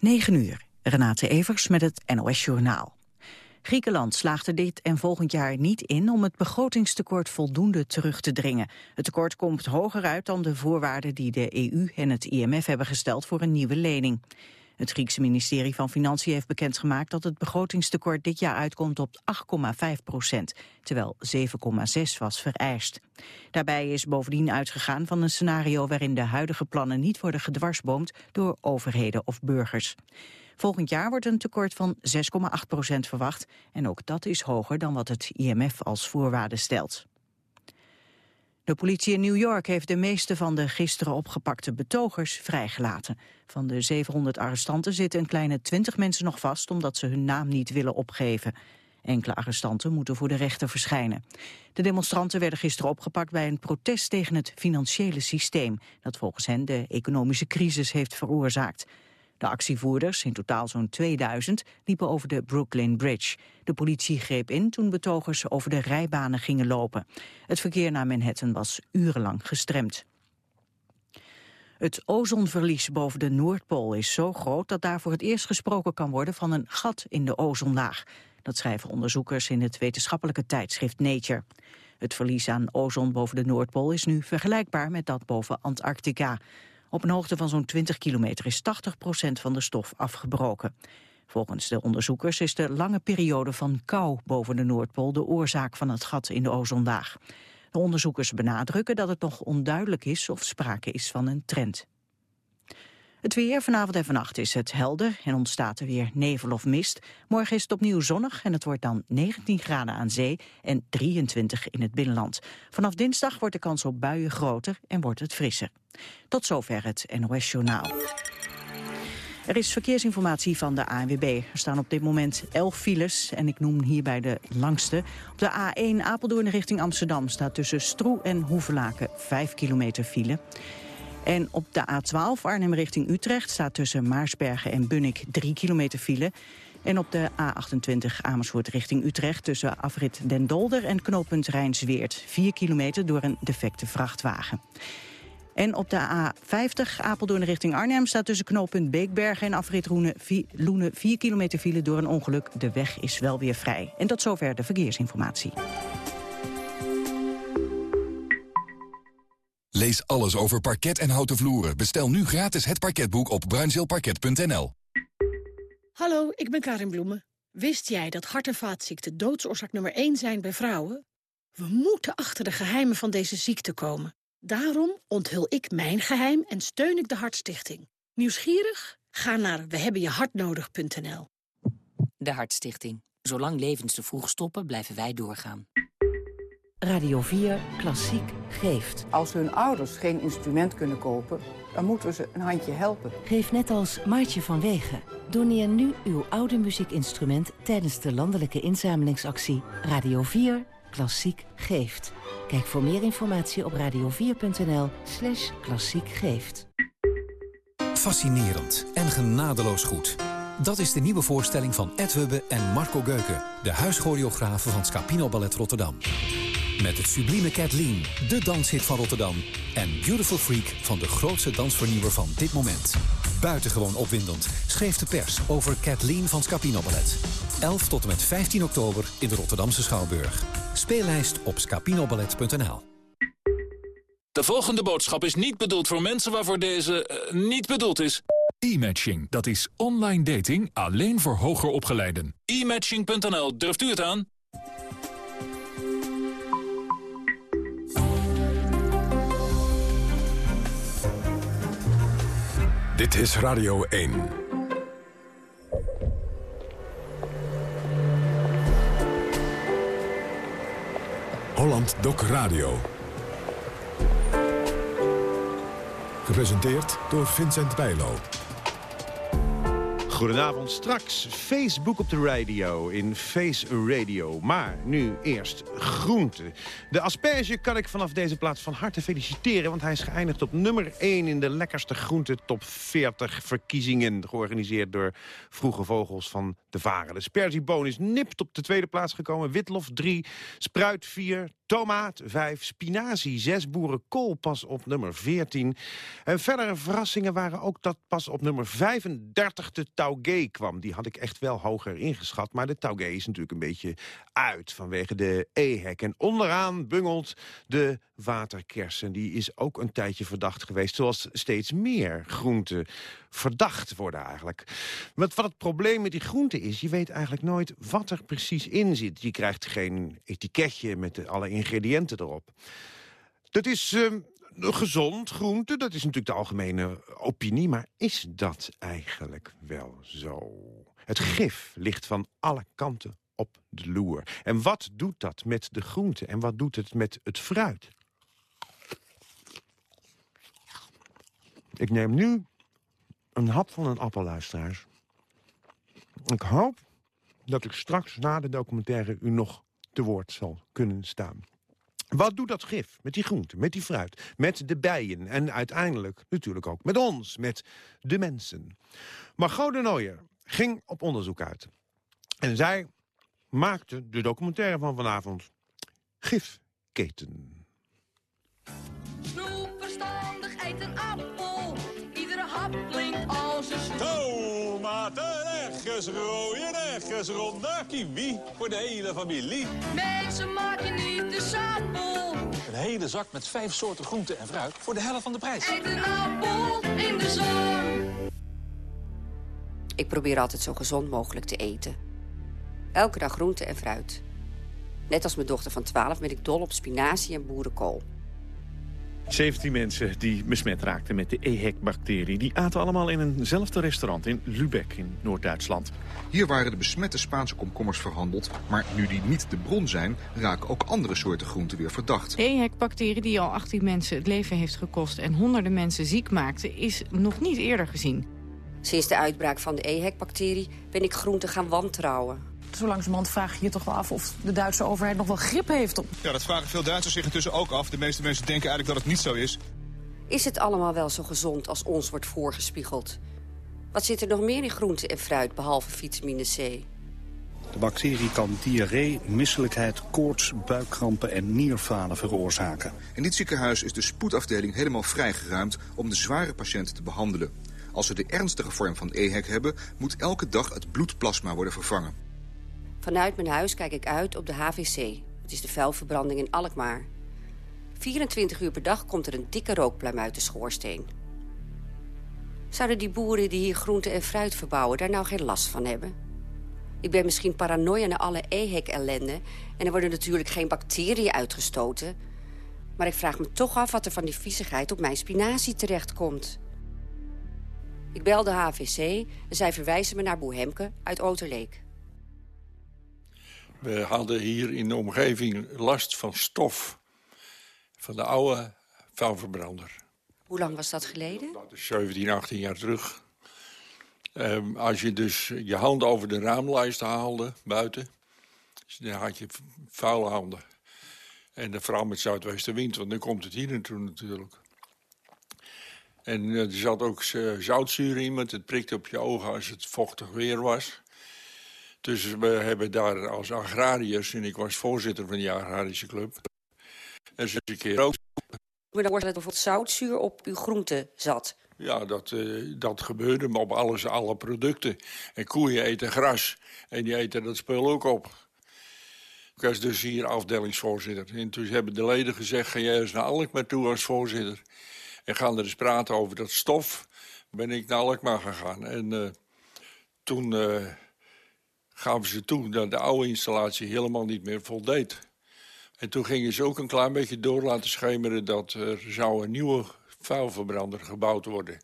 9 uur. Renate Evers met het NOS Journaal. Griekenland slaagt er dit en volgend jaar niet in om het begrotingstekort voldoende terug te dringen. Het tekort komt hoger uit dan de voorwaarden die de EU en het IMF hebben gesteld voor een nieuwe lening. Het Griekse ministerie van Financiën heeft bekendgemaakt dat het begrotingstekort dit jaar uitkomt op 8,5 procent, terwijl 7,6 was vereist. Daarbij is bovendien uitgegaan van een scenario waarin de huidige plannen niet worden gedwarsboomd door overheden of burgers. Volgend jaar wordt een tekort van 6,8 procent verwacht en ook dat is hoger dan wat het IMF als voorwaarde stelt. De politie in New York heeft de meeste van de gisteren opgepakte betogers vrijgelaten. Van de 700 arrestanten zitten een kleine 20 mensen nog vast omdat ze hun naam niet willen opgeven. Enkele arrestanten moeten voor de rechter verschijnen. De demonstranten werden gisteren opgepakt bij een protest tegen het financiële systeem... dat volgens hen de economische crisis heeft veroorzaakt. De actievoerders, in totaal zo'n 2000, liepen over de Brooklyn Bridge. De politie greep in toen betogers over de rijbanen gingen lopen. Het verkeer naar Manhattan was urenlang gestremd. Het ozonverlies boven de Noordpool is zo groot dat daar voor het eerst gesproken kan worden van een gat in de ozonlaag. Dat schrijven onderzoekers in het wetenschappelijke tijdschrift Nature. Het verlies aan ozon boven de Noordpool is nu vergelijkbaar met dat boven Antarctica. Op een hoogte van zo'n 20 kilometer is 80% van de stof afgebroken. Volgens de onderzoekers is de lange periode van kou boven de Noordpool de oorzaak van het gat in de ozonlaag. De onderzoekers benadrukken dat het nog onduidelijk is of sprake is van een trend. Het weer vanavond en vannacht is het helder en ontstaat er weer nevel of mist. Morgen is het opnieuw zonnig en het wordt dan 19 graden aan zee en 23 in het binnenland. Vanaf dinsdag wordt de kans op buien groter en wordt het frisser. Tot zover het NOS Journaal. Er is verkeersinformatie van de ANWB. Er staan op dit moment 11 files en ik noem hierbij de langste. Op de A1 Apeldoorn richting Amsterdam staat tussen Stroe en Hoevelaken 5 kilometer file. En op de A12 Arnhem richting Utrecht staat tussen Maarsbergen en Bunnik 3 kilometer file. En op de A28 Amersfoort richting Utrecht tussen afrit Den Dolder en knooppunt Rijnsweert 4 kilometer door een defecte vrachtwagen. En op de A50 Apeldoorn richting Arnhem staat tussen knooppunt Beekbergen en afrit Loenen 4 kilometer file door een ongeluk. De weg is wel weer vrij. En tot zover de verkeersinformatie. Lees alles over parket en houten vloeren. Bestel nu gratis het parketboek op bruinzeelparket.nl. Hallo, ik ben Karin Bloemen. Wist jij dat hart- en vaatziekten doodsoorzaak nummer 1 zijn bij vrouwen? We moeten achter de geheimen van deze ziekte komen. Daarom onthul ik mijn geheim en steun ik de Hartstichting. Nieuwsgierig? Ga naar wehebbenjehartnodig.nl. De Hartstichting. Zolang levens te vroeg stoppen, blijven wij doorgaan. Radio 4 Klassiek geeft. Als hun ouders geen instrument kunnen kopen, dan moeten ze een handje helpen. Geef net als Maartje van Wegen. Doneer nu uw oude muziekinstrument tijdens de landelijke inzamelingsactie Radio 4 Klassiek geeft. Kijk voor meer informatie op radio4.nl slash klassiek geeft. Fascinerend en genadeloos goed. Dat is de nieuwe voorstelling van Ed Hubbe en Marco Geuken... de huischoreografen van Scapino Ballet Rotterdam. Met het sublieme Kathleen, de danshit van Rotterdam. En Beautiful Freak van de grootste dansvernieuwer van dit moment. Buitengewoon opwindend schreef de pers over Kathleen van Scapino Ballet. 11 tot en met 15 oktober in de Rotterdamse Schouwburg. Speellijst op scapinoballet.nl De volgende boodschap is niet bedoeld voor mensen waarvoor deze uh, niet bedoeld is. E-matching, dat is online dating alleen voor hoger opgeleiden. E-matching.nl, durft u het aan? Dit is Radio 1. Holland Doc Radio. Gepresenteerd door Vincent Bijlo. Goedenavond, straks Facebook op de radio in Face Radio. Maar nu eerst groente. De asperge kan ik vanaf deze plaats van harte feliciteren... want hij is geëindigd op nummer 1 in de lekkerste groente top 40 verkiezingen... georganiseerd door Vroege Vogels van de Varen. De sperzieboon is nipt op de tweede plaats gekomen. Witlof 3, spruit 4, tomaat 5, spinazie 6, boerenkool pas op nummer 14. En verdere verrassingen waren ook dat pas op nummer 35 de taugé kwam. Die had ik echt wel hoger ingeschat, maar de taugé is natuurlijk een beetje uit vanwege de EHEC. En onderaan bungelt de waterkersen. Die is ook een tijdje verdacht geweest, zoals steeds meer groenten verdacht worden eigenlijk. Wat, wat het probleem met die groenten is, je weet eigenlijk nooit wat er precies in zit. Je krijgt geen etiketje met alle ingrediënten erop. Dat is uh, gezond, groente, dat is natuurlijk de algemene opinie. Maar is dat eigenlijk wel zo? Het gif ligt van alle kanten op de loer. En wat doet dat met de groente? En wat doet het met het fruit? Ik neem nu een hap van een appel, luisteraars. Ik hoop dat ik straks na de documentaire u nog te woord zal kunnen staan. Wat doet dat gif met die groenten, met die fruit, met de bijen... en uiteindelijk natuurlijk ook met ons, met de mensen? Margot de Nooier ging op onderzoek uit. En zij maakte de documentaire van vanavond Gifketen. Snoep verstandig, eet een appel. Iedere hap ergens rooien, ergens ronde. Kiwi voor de hele familie. Mensen, maak je niet de sapel. Een hele zak met vijf soorten groenten en fruit voor de helft van de prijs. Eet een appel in de zon. Ik probeer altijd zo gezond mogelijk te eten. Elke dag groente en fruit. Net als mijn dochter van 12 ben ik dol op spinazie en boerenkool. 17 mensen die besmet raakten met de EHEC-bacterie... die aten allemaal in eenzelfde restaurant in Lübeck in Noord-Duitsland. Hier waren de besmette Spaanse komkommers verhandeld... maar nu die niet de bron zijn, raken ook andere soorten groenten weer verdacht. De EHEC-bacterie die al 18 mensen het leven heeft gekost... en honderden mensen ziek maakte, is nog niet eerder gezien. Sinds de uitbraak van de EHEC-bacterie ben ik groenten gaan wantrouwen. Zo langzamerhand vraag je je toch wel af of de Duitse overheid nog wel grip heeft op... Ja, dat vragen veel Duitsers zich intussen ook af. De meeste mensen denken eigenlijk dat het niet zo is. Is het allemaal wel zo gezond als ons wordt voorgespiegeld? Wat zit er nog meer in groente en fruit, behalve vitamine C? De bacterie kan diarree, misselijkheid, koorts, buikkrampen en nierfalen veroorzaken. In dit ziekenhuis is de spoedafdeling helemaal vrijgeruimd om de zware patiënten te behandelen. Als ze de ernstige vorm van EHEC hebben, moet elke dag het bloedplasma worden vervangen. Vanuit mijn huis kijk ik uit op de HVC. Het is de vuilverbranding in Alkmaar. 24 uur per dag komt er een dikke rookpluim uit de schoorsteen. Zouden die boeren die hier groente en fruit verbouwen... daar nou geen last van hebben? Ik ben misschien paranoia naar alle EHEC-ellende... en er worden natuurlijk geen bacteriën uitgestoten... maar ik vraag me toch af wat er van die viezigheid op mijn spinazie terechtkomt. Ik bel de HVC en zij verwijzen me naar Boehemke uit Oterleek. We hadden hier in de omgeving last van stof. Van de oude vuilverbrander. Hoe lang was dat geleden? Dat is 17, 18 jaar terug. Um, als je dus je hand over de raamlijst haalde, buiten... dan had je vuile handen. En de vooral met zuidwestenwind, want dan komt het hier naartoe natuurlijk. En uh, er zat ook zoutzuur in, want het prikte op je ogen als het vochtig weer was. Dus we hebben daar als agrariërs, en ik was voorzitter van die agrarische club... en eens een keer ook... Maar dan wordt er bijvoorbeeld zoutzuur op uw groente zat. Ja, dat, uh, dat gebeurde maar op alles, alle producten. En koeien eten gras. En die eten dat spul ook op. Ik was dus hier afdelingsvoorzitter. En toen hebben de leden gezegd... ga jij eens naar Alkmaar toe als voorzitter. En gaan er eens praten over dat stof. Ben ik naar Alkmaar gegaan. En uh, toen... Uh, gaven ze toe dat de oude installatie helemaal niet meer voldeed. En toen gingen ze ook een klein beetje door laten schemeren... dat er zou een nieuwe vuilverbrander gebouwd worden.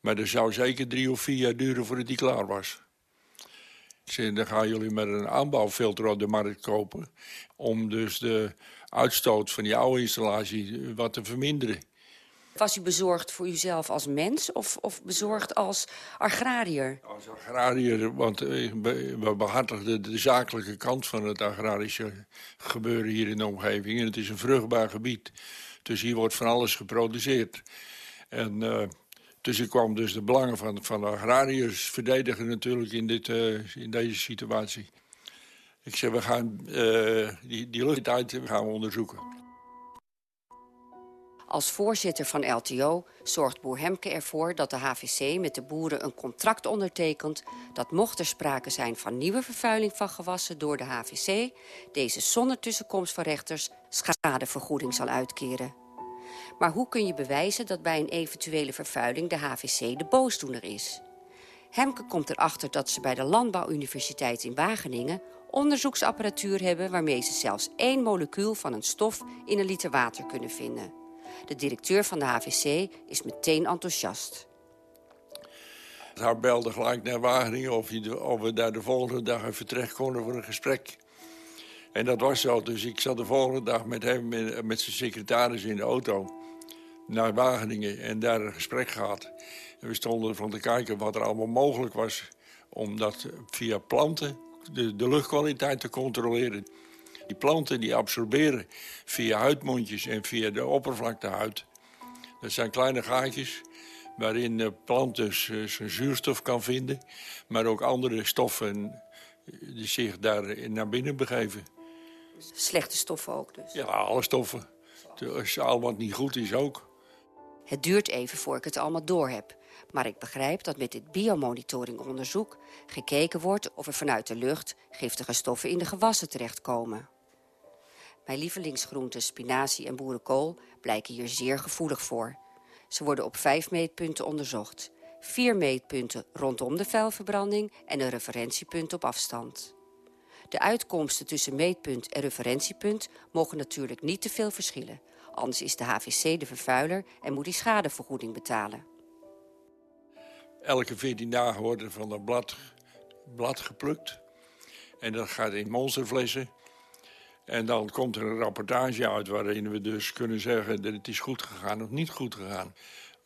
Maar dat zou zeker drie of vier jaar duren voordat die klaar was. Dan gaan jullie met een aanbouwfilter op de markt kopen... om dus de uitstoot van die oude installatie wat te verminderen. Was u bezorgd voor uzelf als mens of, of bezorgd als agrariër? Als agrariër, want eh, we behartigden de zakelijke kant van het agrarische gebeuren hier in de omgeving. En het is een vruchtbaar gebied. Dus hier wordt van alles geproduceerd. En uh, dus ik kwam dus de belangen van, van de agrariërs verdedigen natuurlijk in, dit, uh, in deze situatie. Ik zeg, we gaan die, die luchtkwaliteit gaan onderzoeken. Als voorzitter van LTO zorgt boer Hemke ervoor dat de HVC met de boeren een contract ondertekent... dat mocht er sprake zijn van nieuwe vervuiling van gewassen door de HVC... deze zonder tussenkomst van rechters schadevergoeding zal uitkeren. Maar hoe kun je bewijzen dat bij een eventuele vervuiling de HVC de boosdoener is? Hemke komt erachter dat ze bij de Landbouwuniversiteit in Wageningen onderzoeksapparatuur hebben waarmee ze zelfs één molecuul van een stof in een liter water kunnen vinden. De directeur van de HVC is meteen enthousiast. Hij belde gelijk naar Wageningen of, we daar de volgende dag even terecht konden voor een gesprek. En dat was zo, dus ik zat de volgende dag met hem, met zijn secretaris in de auto naar Wageningen en daar een gesprek gehad. En we stonden ervan te kijken wat er allemaal mogelijk was om dat via planten de, de luchtkwaliteit te controleren. Die planten die absorberen via huidmondjes en via de oppervlaktehuid. Dat zijn kleine gaatjes waarin de plant dus eh, zijn zuurstof kan vinden... maar ook andere stoffen die zich daar naar binnen begeven. Slechte stoffen ook dus? Ja, alle stoffen. Als al wat niet goed is ook. Het duurt even voor ik het allemaal door heb. Maar ik begrijp dat met dit biomonitoringonderzoek gekeken wordt of er vanuit de lucht giftige stoffen in de gewassen terechtkomen. Mijn lievelingsgroenten, spinazie en boerenkool blijken hier zeer gevoelig voor. Ze worden op vijf meetpunten onderzocht. Vier meetpunten rondom de vuilverbranding en een referentiepunt op afstand. De uitkomsten tussen meetpunt en referentiepunt mogen natuurlijk niet te veel verschillen. Anders is de HVC de vervuiler en moet die schadevergoeding betalen. Elke 14 dagen wordt er van dat blad, blad geplukt. En dat gaat in monsterflessen. En dan komt er een rapportage uit waarin we dus kunnen zeggen... dat het is goed gegaan of niet goed gegaan.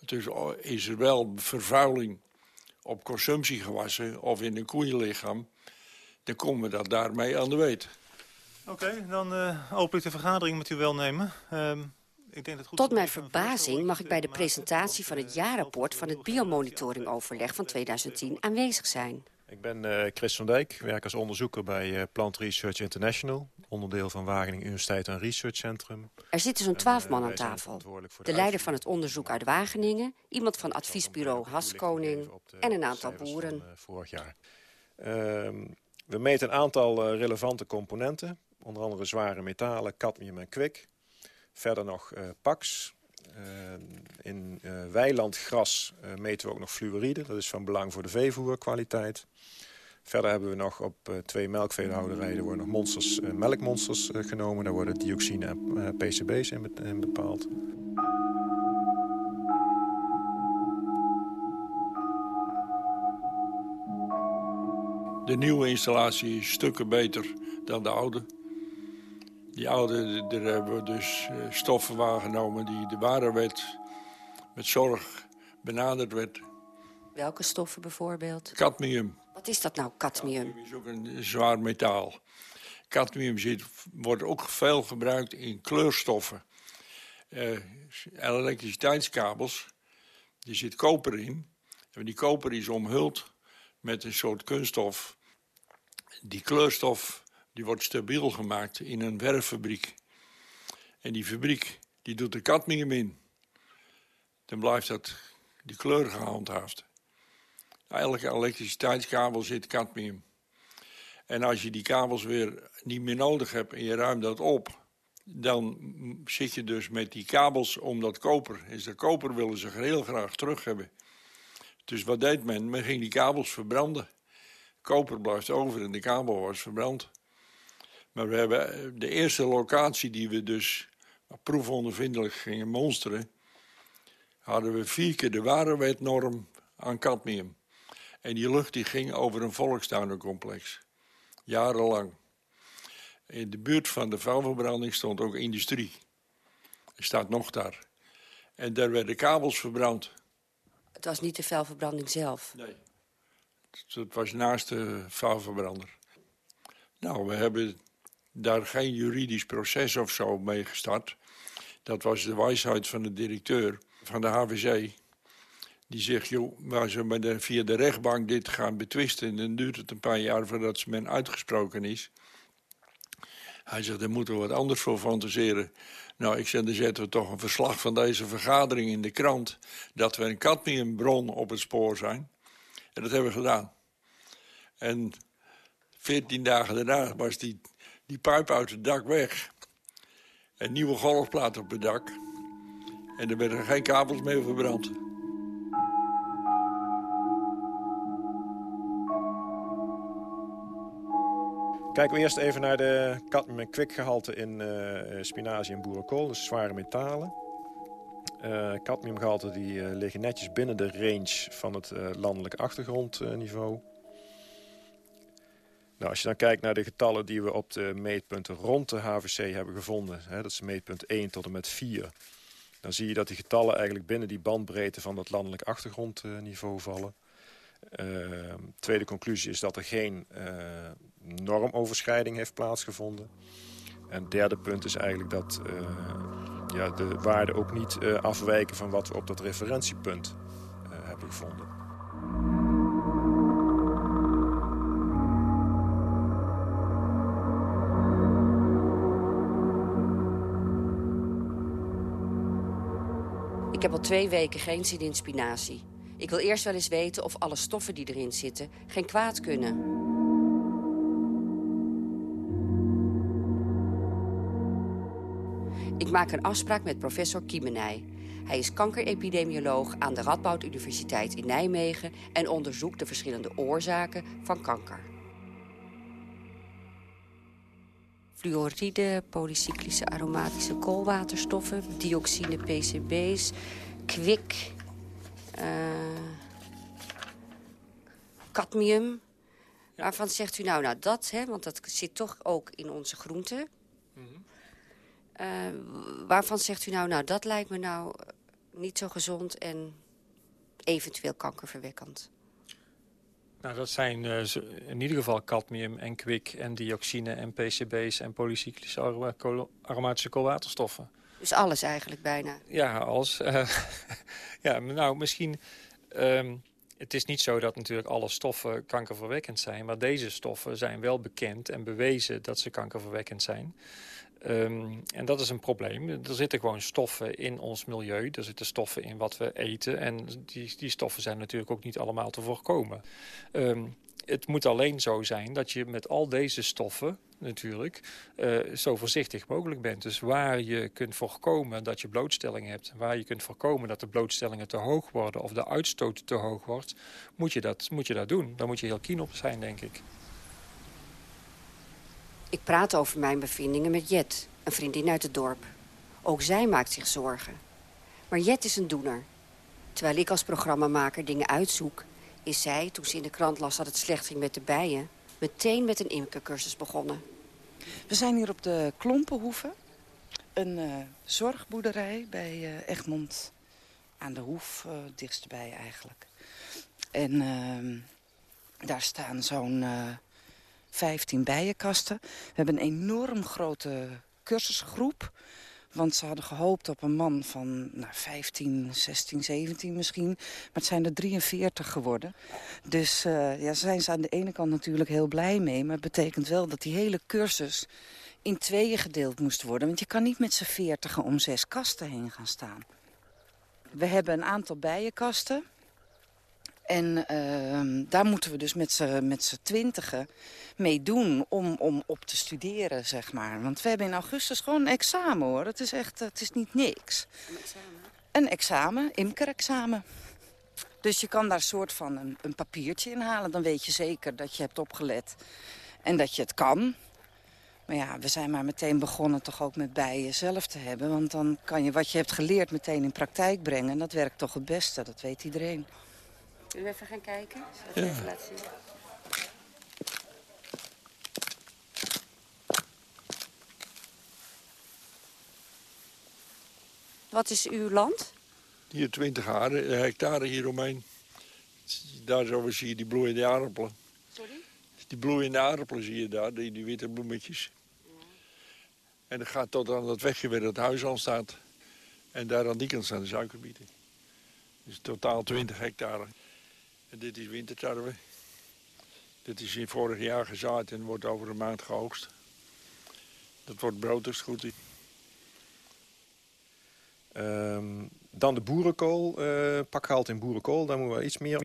Dus is er wel vervuiling op consumptiegewassen of in een koeienlichaam... dan komen we dat daarmee aan de weet. Oké, dan uh, open ik de vergadering met uw welnemen. Uh, ik denk dat goed Tot mijn verbazing mag ik bij de presentatie van het jaarrapport... van het biomonitoringoverleg van 2010 aanwezig zijn. Ik ben uh, Chris van Dijk, werk als onderzoeker bij uh, Plant Research International... onderdeel van Wageningen Universiteit en Research Centrum. Er zitten zo'n twaalf man aan tafel. De leider van het onderzoek uit Wageningen... iemand van adviesbureau Haskoning en een aantal boeren. vorig jaar. Uh, we meten een aantal relevante componenten Onder andere zware metalen, cadmium en kwik. Verder nog pax. Uh, in uh, weilandgras meten we ook nog fluoride. Dat is van belang voor de veevoerkwaliteit. Verder hebben we nog op twee melkveehouderijen worden nog monsters, melkmonsters genomen. Daar worden dioxine en PCB's in bepaald. De nieuwe installatie is stukken beter dan de oude. Die oude, daar hebben we dus eh, stoffen waargenomen die de warenwet met zorg benaderd werd. Welke stoffen bijvoorbeeld? Cadmium. Wat is dat nou, cadmium? Cadmium is ook een zwaar metaal. Cadmium zit, wordt ook veel gebruikt in kleurstoffen. Uh, elektriciteitskabels, er zit koper in. En die koper is omhuld met een soort kunststof. Die kleurstof die wordt stabiel gemaakt in een werffabriek. En die fabriek die doet er cadmium in. Dan blijft dat, die kleur gehandhaafd. Elke elektriciteitskabel zit cadmium. En als je die kabels weer niet meer nodig hebt en je ruimt dat op... dan zit je dus met die kabels om dat koper. En de koper willen ze heel graag terug hebben. Dus wat deed men? Men ging die kabels verbranden. Koper blijft over en de kabel was verbrand. Maar we hebben eh, de eerste locatie die we dus proefondervindelijk gingen monsteren... hadden we vier keer de warenwetnorm aan cadmium. En die lucht die ging over een volkstuinencomplex. Jarenlang. In de buurt van de vuilverbranding stond ook industrie. Er staat nog daar. En daar werden kabels verbrand. Het was niet de vuilverbranding zelf? Nee. Het was naast de vuilverbrander. Nou, we hebben daar geen juridisch proces of zo mee gestart. Dat was de wijsheid van de directeur van de HVC. Die zegt, joh, als we via de rechtbank dit gaan betwisten... dan duurt het een paar jaar voordat men uitgesproken is. Hij zegt, daar moeten we wat anders voor fantaseren. Nou, ik zeg, dan zetten we toch een verslag van deze vergadering in de krant... dat we een cadmiumbron op het spoor zijn. En dat hebben we gedaan. En veertien dagen daarna was die, die pijp uit het dak weg. Een nieuwe golfplaat op het dak. En er werden geen kabels meer verbrand. Kijken we eerst even naar de cadmium- en kwikgehalte in uh, spinazie en boerenkool. Dus zware metalen. Uh, cadmiumgehalte die uh, liggen netjes binnen de range van het landelijk achtergrondniveau. Nou, als je dan kijkt naar de getallen die we op de meetpunten rond de HVC hebben gevonden... Hè, dat is meetpunt 1 tot en met 4... dan zie je dat die getallen eigenlijk binnen die bandbreedte van het landelijk achtergrondniveau vallen. tweede conclusie is dat er geen normoverschrijding heeft plaatsgevonden. En derde punt is eigenlijk dat uh, ja, de waarden ook niet uh, afwijken van wat we op dat referentiepunt uh, hebben gevonden. Ik heb al twee weken geen zin in spinazie. Ik wil eerst wel eens weten of alle stoffen die erin zitten geen kwaad kunnen. Ik maak een afspraak met professor Kiemenij. Hij is kankerepidemioloog aan de Radboud Universiteit in Nijmegen... en onderzoekt de verschillende oorzaken van kanker. Fluoride, polycyclische aromatische koolwaterstoffen... dioxine, PCB's, kwik, uh, cadmium... Waarvan zegt u nou, nou dat, hè, want dat zit toch ook in onze groenten... Uh, waarvan zegt u nou, nou dat lijkt me nou niet zo gezond en eventueel kankerverwekkend? Nou, dat zijn uh, in ieder geval cadmium en kwik en dioxine en PCB's en polycyclische aromatische koolwaterstoffen. Dus alles eigenlijk bijna? Ja, alles. Uh, ja, nou misschien... Um, het is niet zo dat natuurlijk alle stoffen kankerverwekkend zijn... maar deze stoffen zijn wel bekend en bewezen dat ze kankerverwekkend zijn. Um, en dat is een probleem. Er zitten gewoon stoffen in ons milieu. Er zitten stoffen in wat we eten. En die, die stoffen zijn natuurlijk ook niet allemaal te voorkomen. Um, het moet alleen zo zijn dat je met al deze stoffen natuurlijk uh, zo voorzichtig mogelijk bent. Dus waar je kunt voorkomen dat je blootstelling hebt... waar je kunt voorkomen dat de blootstellingen te hoog worden... of de uitstoot te hoog wordt, moet je dat, moet je dat doen. Daar moet je heel keen op zijn, denk ik. Ik praat over mijn bevindingen met Jet, een vriendin uit het dorp. Ook zij maakt zich zorgen. Maar Jet is een doener. Terwijl ik als programmamaker dingen uitzoek... is zij, toen ze in de krant las dat het slecht ging met de bijen... meteen met een imkercursus begonnen. We zijn hier op de Klompenhoeve. Een uh, zorgboerderij bij uh, Egmond aan de Hoef, uh, dichtstbij eigenlijk. En ehm, daar staan zo'n 15 bijenkasten. We hebben een enorm grote cursusgroep. Want ze hadden gehoopt op een man van nou, 15, 16, 17 misschien. Maar het zijn er 43 geworden. Dus uh, ja, zijn ze aan de ene kant natuurlijk heel blij mee. Maar het betekent wel dat die hele cursus in tweeën gedeeld moest worden. Want je kan niet met z'n veertigen om zes kasten heen gaan staan. We hebben een aantal bijenkasten. En uh, daar moeten we dus met z'n twintigen mee doen om, om op te studeren, zeg maar. Want we hebben in augustus gewoon een examen, hoor. Het is echt, het is niet niks. Een examen? Een examen, imkerexamen. Dus je kan daar soort van een, een papiertje in halen. Dan weet je zeker dat je hebt opgelet en dat je het kan. Maar ja, we zijn maar meteen begonnen toch ook met bijen zelf te hebben. Want dan kan je wat je hebt geleerd meteen in praktijk brengen. En dat werkt toch het beste, dat weet iedereen. Zullen we even gaan kijken? Zal ik ja. even laten zien? Wat is uw land? Hier 20 hectare hieromheen. Daar zo zie je die bloeiende aardappelen. Sorry? Die bloeiende aardappelen zie je daar, die, die witte bloemetjes. Ja. En dat gaat tot aan dat wegje waar het huis al staat. En daar aan die kant staan de suikerbieten. Dus totaal 20 hectare. En dit is wintertarwe. Dit is in vorig jaar gezaaid en wordt over een maand geoogst. Dat wordt brood. Ehm, dan de boerenkool, pakgehalte in boerenkool. Daar moeten we iets meer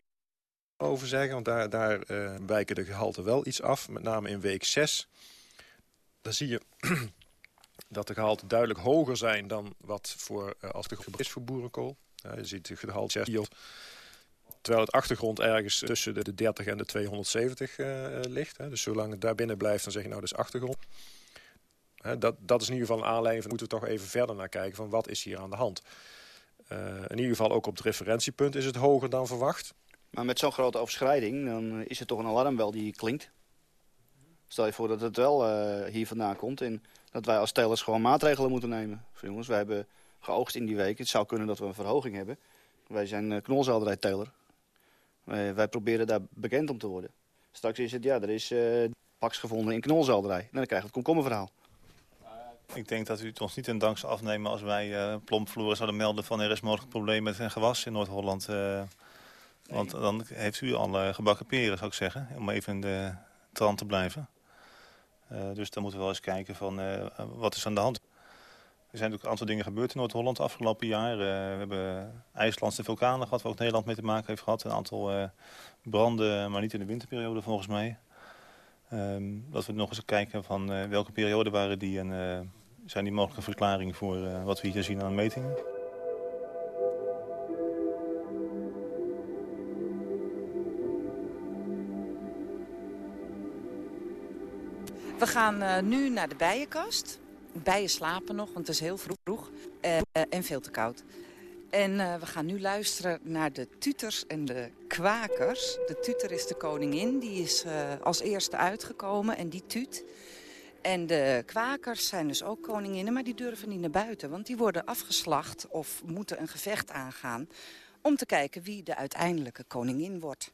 over zeggen. Want daar, daar eh, wijken de gehalten wel iets af. Met name in week 6. Dan zie je dat de gehalten duidelijk hoger zijn dan wat voor, eh, als de is voor boerenkool. Je ziet de gehalte 6 Terwijl het achtergrond ergens tussen de, de 30 en de 270 eh, eh, ligt. Hè. Dus zolang het daar binnen blijft, dan zeg je nou dat is achtergrond. Hè, dat, dat is in ieder geval een aanleiding van moeten we toch even verder naar kijken van wat is hier aan de hand. Eh, in ieder geval ook op het referentiepunt is het hoger dan verwacht. Maar met zo'n grote overschrijding, dan is het toch een alarmbel die klinkt. Stel je voor dat het wel hier vandaan komt en dat wij als telers gewoon maatregelen moeten nemen. Van jongens, wij hebben geoogst in die week. Het zou kunnen dat we een verhoging hebben. Wij zijn uh, knolselderijteler. Wij, wij proberen daar bekend om te worden. Straks is het, ja, er is eh paks gevonden in knolselderij. En dan krijgen we het komkommerverhaal. Ik denk dat u het ons niet in dank zou afnemen als wij eh plompvloeren zouden melden van er is mogelijk een probleem met een gewas in Noord-Holland. eh, want dan heeft u al eh, gebakken peren, zou ik zeggen, om even in de trant te blijven. Eh, dus dan moeten we wel eens kijken van eh, wat is aan de hand. Er zijn natuurlijk een aantal dingen gebeurd in Noord-Holland afgelopen jaar. Eh, we hebben IJslandse vulkanen gehad, waar ook Nederland mee te maken heeft gehad. Een aantal eh, branden, maar niet in de winterperiode volgens mij. Ehm, dat we nog eens kijken van eh, welke periode waren die en zijn die mogelijke verklaring voor wat we hier zien aan metingen. We gaan nu naar de bijenkast. Bijen slapen nog, want het is heel vroeg, vroeg eh, en veel te koud. En eh, we gaan nu luisteren naar de tuters en de kwakers. De tuter is de koningin, die is eh, als eerste uitgekomen en die tuut. En de kwakers zijn dus ook koninginnen, maar die durven niet naar buiten. Want die worden afgeslacht of moeten een gevecht aangaan... om te kijken wie de uiteindelijke koningin wordt.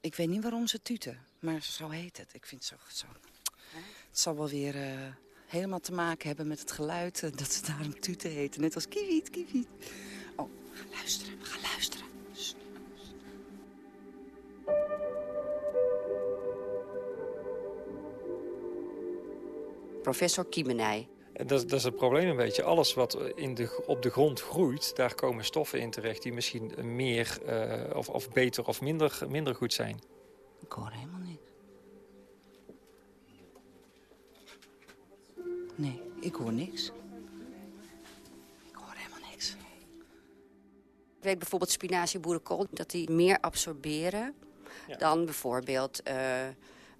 Ik weet niet waarom ze tuten, maar zo heet het. Ik vind het zo... zo. Het zal wel weer helemaal te maken hebben met het geluid... eh, dat ze daarom tuten heten, net als kiewiet, kiewiet. Oh, we gaan luisteren, we gaan luisteren. Professor Kiemenij. En Dat, dat is het probleem een beetje. Alles wat in de, op de grond groeit, daar komen stoffen in terecht... die misschien meer eh, of, of beter of minder, minder goed zijn. Ik hoor helemaal niks. Nee, ik hoor niks. Ik hoor helemaal niks. Ik weet bijvoorbeeld spinazie boerenkool dat die meer absorberen dan bijvoorbeeld eh,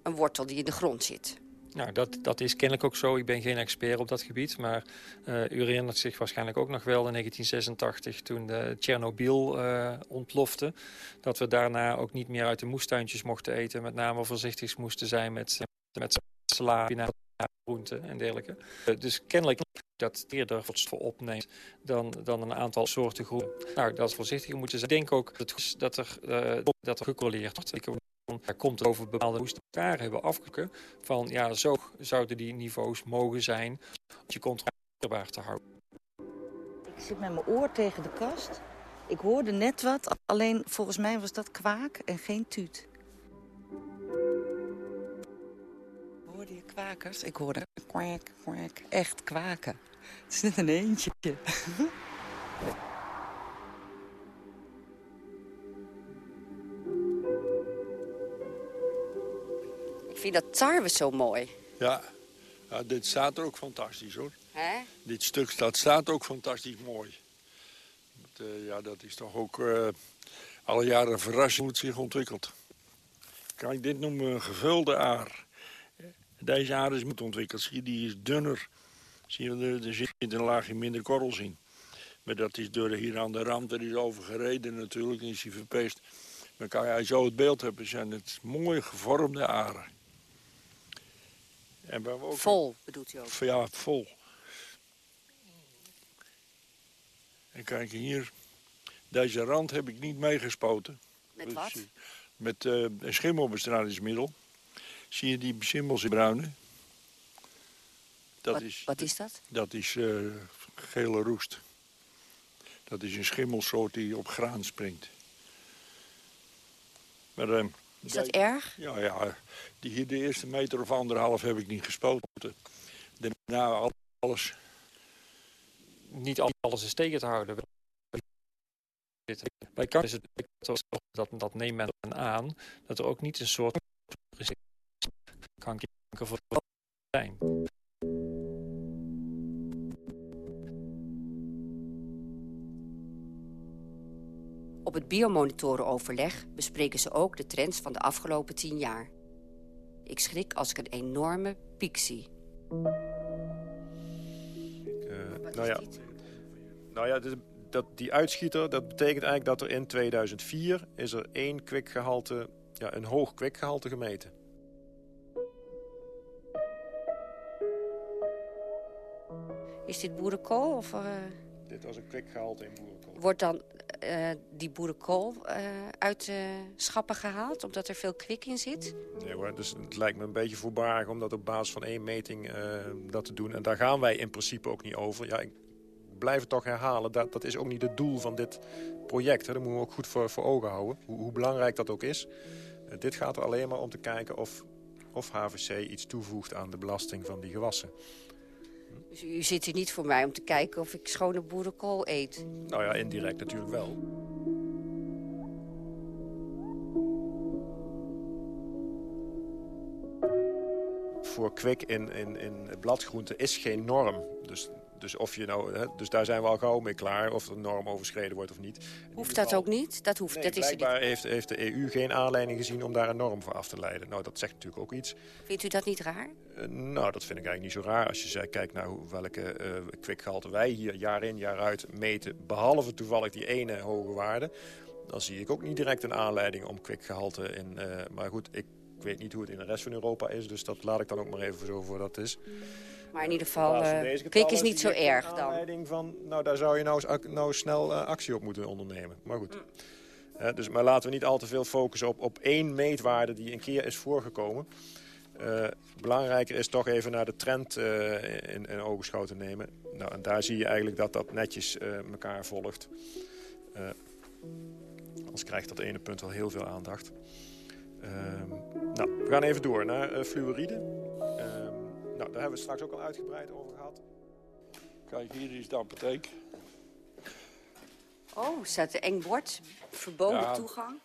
een wortel die in de grond zit. Nou, dat, dat is kennelijk ook zo. Ik ben geen expert op dat gebied. Maar eh, u herinnert zich waarschijnlijk ook nog wel in 1986... toen de Tsjernobyl eh, ontplofte. Dat we daarna ook niet meer uit de moestuintjes mochten eten. Met name voorzichtig moesten zijn met, met sla, spinazie, groenten en dergelijke. Eh, dus kennelijk dat eerder voedselstoffen opneemt dan, dan een aantal soorten groenten. Nou, dat is voorzichtiger moeten zijn. Ik denk ook dat, dat er, eh, dat er gecorreleerd wordt. Ik daar komt over bepaalde moesten elkaar hebben afgekeken van ja, zo zouden die niveaus mogen zijn om je controleerbaar te houden. Ik zit met mijn oor tegen de kast. Ik hoorde net wat, alleen volgens mij was dat kwaak en geen tuut. Hoorde je kwakers? Ik hoorde kwak, kwak, echt kwaken. Het is net een eentje. Ik vind dat tarwe zo mooi. Ja. ja, dit staat er ook fantastisch hoor. Hè? Dit stuk staat, staat ook fantastisch mooi. Eh, ja, dat is toch ook eh, alle jaren een verrassing hoe het zich ontwikkelt. Kijk, dit noemen gevulde aar. Deze aar is moet ontwikkeld. Zie je, die is dunner. Zie je, er, zit een laagje minder korrels in. Maar dat is door hier aan de rand, er is over gereden natuurlijk, en is hij verpest. Maar kan je zo het beeld hebben, zijn het mooi gevormde aren. En waar we ook Vol bedoelt u ook? ja, vol. En kijk hier, deze rand heb ik niet meegespoten. Met wat? Met eh, een schimmelbestrijdingsmiddel. Zie je die schimmels in bruine? Dat Wat, is, wat is dat? dat is eh, gele roest. Dat is een schimmelsoort die op graan springt. Maar, eh, Is dat die- erg? Ja, ja. Die hier de eerste meter of anderhalf heb ik niet gespoten. Daarna alles. Niet alles is tegen te houden. Bij kanker is het dat, dat neemt men aan dat er ook niet een soort kanker voor zijn. Op het biomonitoren-overleg bespreken ze ook de trends van de afgelopen tien jaar. Ik schrik als ik een enorme piek zie. Uh, nou ja, nou ja dus dat, die uitschieter, dat betekent eigenlijk dat er in 2004 is er één kwikgehalte, ja, een hoog kwikgehalte gemeten. Is dit boerenkool? Of, uh... Dit was een kwikgehalte in boerenkool. Wordt dan uh, die boerenkool uh, uit de schappen gehaald, omdat er veel kwik in zit? Nee hoor, dus het lijkt me een beetje voorbarig om dat op basis van één meting dat te doen. En daar gaan wij in principe ook niet over. Ja, ik blijf het toch herhalen, dat, dat is ook niet het doel van dit project. Hè. Dat moeten we ook goed voor, voor ogen houden, hoe, hoe belangrijk dat ook is. dit gaat er alleen maar om te kijken of, of HVC iets toevoegt aan de belasting van die gewassen. Dus u zit hier niet voor mij om te kijken of ik schone boerenkool eet? Nou ja, indirect natuurlijk wel. Voor kwik in, in, in bladgroenten is geen norm. Dus dus, of je nou, hè, dus daar zijn we al gauw mee klaar, of de norm overschreden wordt of niet. Hoeft dat ook niet? Dat hoeft, nee, dat is blijkbaar heeft, heeft de EU geen aanleiding gezien om daar een norm voor af te leiden. Nou, dat zegt natuurlijk ook iets. Vindt u dat niet raar? Uh, nou, dat vind ik eigenlijk niet zo raar. Als je kijkt naar hoe, welke uh, kwikgehalte wij hier jaar in jaar uit meten... behalve toevallig die ene hoge waarde... dan zie ik ook niet direct een aanleiding om kwikgehalte in... Uh, maar goed, ik weet niet hoe het in de rest van Europa is... dus dat laat ik dan ook maar even zo voor dat is. Maar in ieder geval, uh, kwik is niet zo erg dan. Van, nou, daar zou je nou, nou snel uh, actie op moeten ondernemen. Maar goed. Mm. Uh, dus, maar laten we niet al te veel focussen op, op één meetwaarde die een keer is voorgekomen. belangrijker is toch even naar de trend in, in ogenschouw te nemen. Nou, en daar zie je eigenlijk dat dat netjes elkaar volgt. anders krijgt dat ene punt wel heel veel aandacht. Ehm, nou, we gaan even door naar fluoride. Nou, daar hebben we straks ook al uitgebreid over gehad. Kijk, hier is de apotheek. Oh, staat een eng bord. Verboden ja, toegang.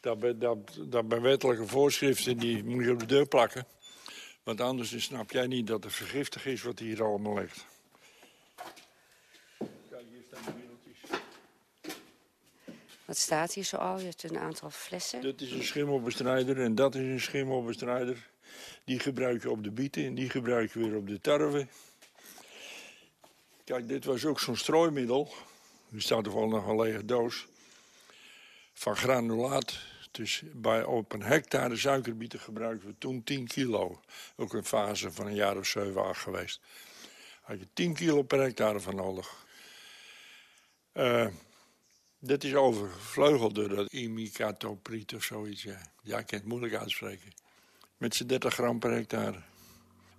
Dat, dat, dat bij wettelijke voorschriften die moet je op de deur plakken. Want anders snap jij niet dat het vergiftig is wat hier allemaal ligt. Kijk, hier staan de middeltjes. Wat staat hier zo al? Je hebt een aantal flessen. Dit is een schimmelbestrijder en dat is een schimmelbestrijder. Die gebruik je op de bieten en die gebruik je weer op de tarwe. Kijk, dit was ook zo'n strooimiddel. Nu staat er wel nog een lege doos. Van granulaat. Dus bij, op een hectare suikerbieten gebruiken we toen 10 kilo. Ook een fase van een jaar of 7, 8 geweest. Had je 10 kilo per hectare van nodig. Uh, dit is overvleugeld door dat imicatopriet of zoiets. Ja. ja, ik kan het moeilijk uitspreken met z'n 30 gram per hectare.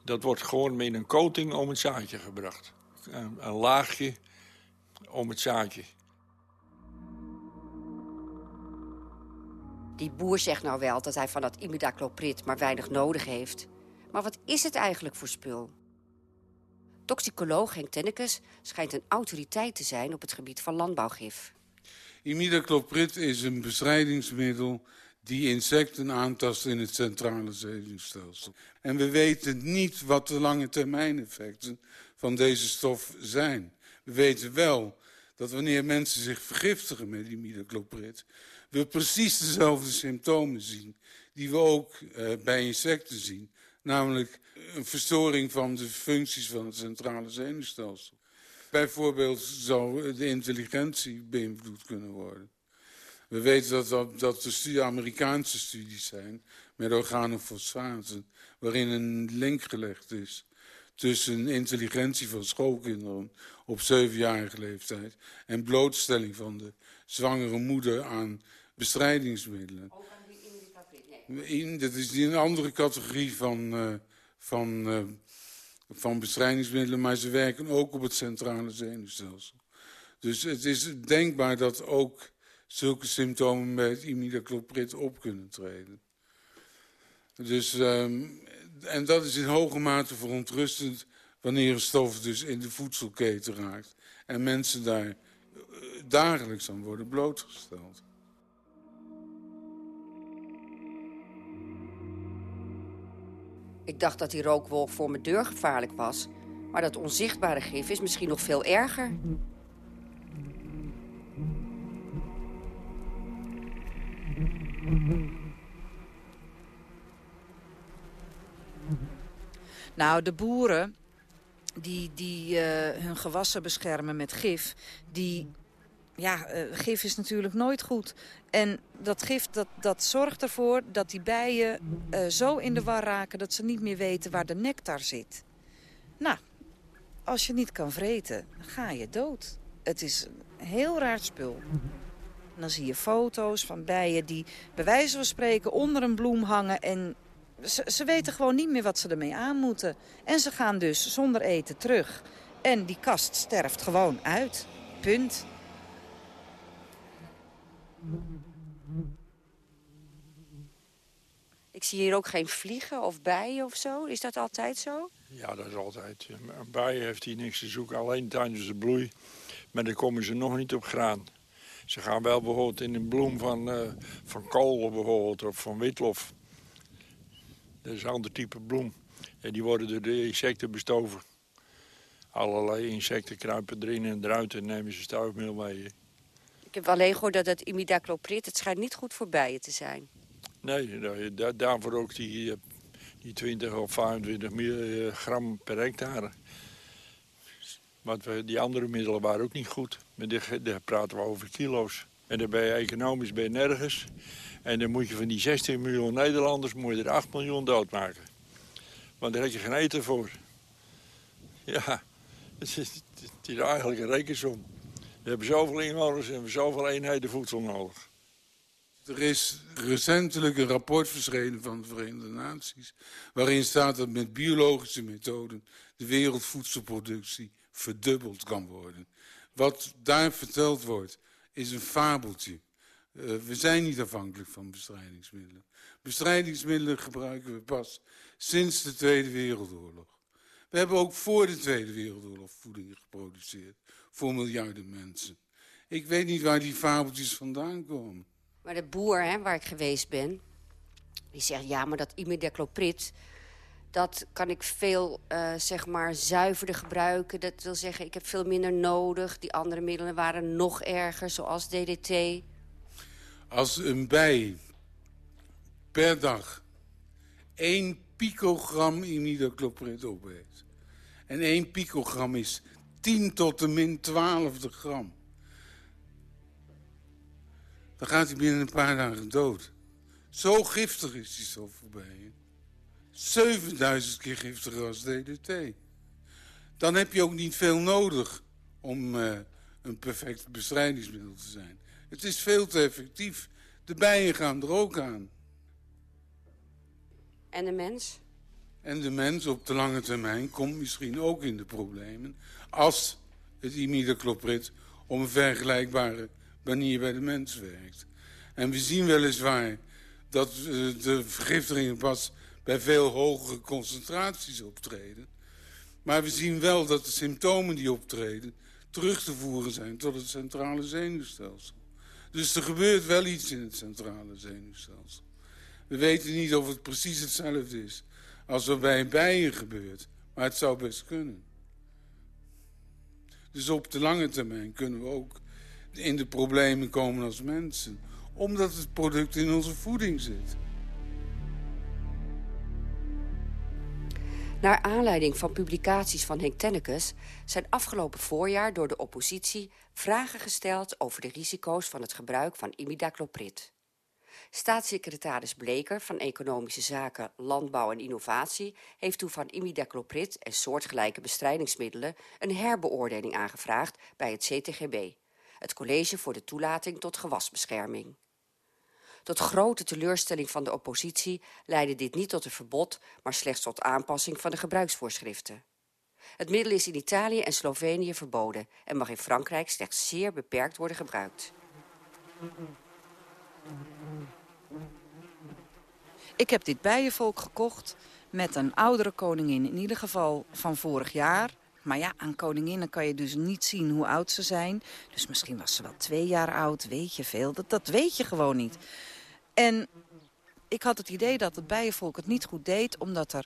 Dat wordt gewoon met een coating om het zaadje gebracht. Een, een laagje om het zaadje. Die boer zegt nou wel dat hij van dat imidacloprid maar weinig nodig heeft. Maar wat is het eigenlijk voor spul? Toxicoloog Henk Tennekes schijnt een autoriteit te zijn op het gebied van landbouwgif. Imidacloprid is een bestrijdingsmiddel die insecten aantast in het centrale zenuwstelsel. En we weten niet wat de lange termijn effecten van deze stof zijn. We weten wel dat wanneer mensen zich vergiftigen met imidacloprid... we precies dezelfde symptomen zien die we ook uh, bij insecten zien. Namelijk een verstoring van de functies van het centrale zenuwstelsel. Bijvoorbeeld zou de intelligentie beïnvloed kunnen worden. We weten dat, dat, dat er studie, Amerikaanse studies zijn met organofosfaten... waarin een link gelegd is tussen intelligentie van schoolkinderen op zevenjarige leeftijd... en blootstelling van de zwangere moeder aan bestrijdingsmiddelen. In, dat is een andere categorie van, uh, van, uh, van bestrijdingsmiddelen... maar ze werken ook op het centrale zenuwstelsel. Dus het is denkbaar dat ook zulke symptomen bij het imidacloprid op kunnen treden. Dus, um, en dat is in hoge mate verontrustend wanneer een stof dus in de voedselketen raakt en mensen daar eh, dagelijks aan worden blootgesteld. Ik dacht dat die rookwolk voor mijn deur gevaarlijk was. Maar dat onzichtbare gif is misschien nog veel erger. Nou, de boeren die, die eh, hun gewassen beschermen met gif, die... Ja, eh, gif is natuurlijk nooit goed. En dat gif dat, dat zorgt ervoor dat die bijen eh, zo in de war raken... dat ze niet meer weten waar de nectar zit. Nou, als je niet kan vreten, ga je dood. Het is een heel raar spul. En dan zie je foto's van bijen die bij wijze van spreken onder een bloem hangen... en ze, ze weten gewoon niet meer wat ze ermee aan moeten. En ze gaan dus zonder eten terug. En die kast sterft gewoon uit. Punt. Ik zie hier ook geen vliegen of bijen of zo. Is dat altijd zo? Ja, dat is altijd. Een bij heeft hier niks te zoeken, alleen tijdens de bloei. Maar dan komen ze nog niet op graan. Ze gaan wel bijvoorbeeld in een bloem van, uh, van kool bijvoorbeeld, of van witlof. Dat is een ander type bloem. En die worden door de insecten bestoven. Allerlei insecten kruipen erin en eruit en nemen ze stuifmeel mee. Ik heb alleen gehoord dat het imidacloprid, het schijnt niet goed voor bijen te zijn. Nee, da daarvoor ook die, eh, die 20 of 25 eh, gram per hectare. Want we, die andere middelen waren ook niet goed. Maar daar praten we over kilo's. En dan ben je economisch je nergens. En dan moet je van die 16 miljoen Nederlanders moet je er 8 miljoen doodmaken. Want daar heb je geen eten voor. Ja, het is, het eigenlijk een rekensom. We hebben zoveel inwoners en we zoveel eenheden voedsel nodig. Er is recentelijk een rapport verschenen van de Verenigde Naties... waarin staat dat met biologische methoden de wereldvoedselproductie verdubbeld kan worden. Wat daar verteld wordt, is een fabeltje. Uh, we zijn niet afhankelijk van bestrijdingsmiddelen. Bestrijdingsmiddelen gebruiken we pas sinds de Tweede Wereldoorlog. We hebben ook voor de Tweede Wereldoorlog voeding geproduceerd voor miljarden mensen. Ik weet niet waar die fabeltjes vandaan komen. Maar de boer hè, waar ik geweest ben, die zegt... ja, maar dat imidacloprid, dat kan ik veel uh, zeg maar zuiverder gebruiken. Dat wil zeggen, ik heb veel minder nodig. Die andere middelen waren nog erger, zoals DDT. Als een bij per dag 1 picogram imidacloprid op en 1 picogram is 10 tot de min 12 gram... dan gaat hij binnen een paar dagen dood. Zo giftig is die stof voorbij. 7000 keer giftiger als DDT. Dan heb je ook niet veel nodig om uh, een perfect bestrijdingsmiddel te zijn. Het is veel te effectief. De bijen gaan er ook aan. En de mens? En de mens op de lange termijn komt misschien ook in de problemen... als het imidacloprid op een vergelijkbare manier bij de mens werkt. En we zien weliswaar dat uh, de vergiftigingen pas bij veel hogere concentraties optreden. Maar we zien wel dat de symptomen die optreden terug te voeren zijn tot het centrale zenuwstelsel. Dus er gebeurt wel iets in het centrale zenuwstelsel. We weten niet of het precies hetzelfde is als wat bij bijen gebeurt. Maar het zou best kunnen. Dus op de lange termijn kunnen we ook in de problemen komen als mensen. Omdat het product in onze voeding zit. Naar aanleiding van publicaties van Henk Tennekes... zijn afgelopen voorjaar door de oppositie vragen gesteld... over de risico's van het gebruik van imidacloprid. Staatssecretaris Bleker van Economische Zaken, Landbouw en Innovatie... heeft toen van imidacloprid en soortgelijke bestrijdingsmiddelen... een herbeoordeling aangevraagd bij het CTGB... het College voor de Toelating tot Gewasbescherming. Tot grote teleurstelling van de oppositie leidde dit niet tot een verbod... maar slechts tot aanpassing van de gebruiksvoorschriften. Het middel is in Italië en Slovenië verboden... en mag in Frankrijk slechts zeer beperkt worden gebruikt. Ik heb dit bijenvolk gekocht met een oudere koningin, in ieder geval van vorig jaar. Maar ja, aan koninginnen kan je dus niet zien hoe oud ze zijn. Dus misschien was ze wel twee jaar oud, weet je veel. Dat, dat weet je gewoon niet. En ik had het idee dat het bijenvolk het niet goed deed... omdat er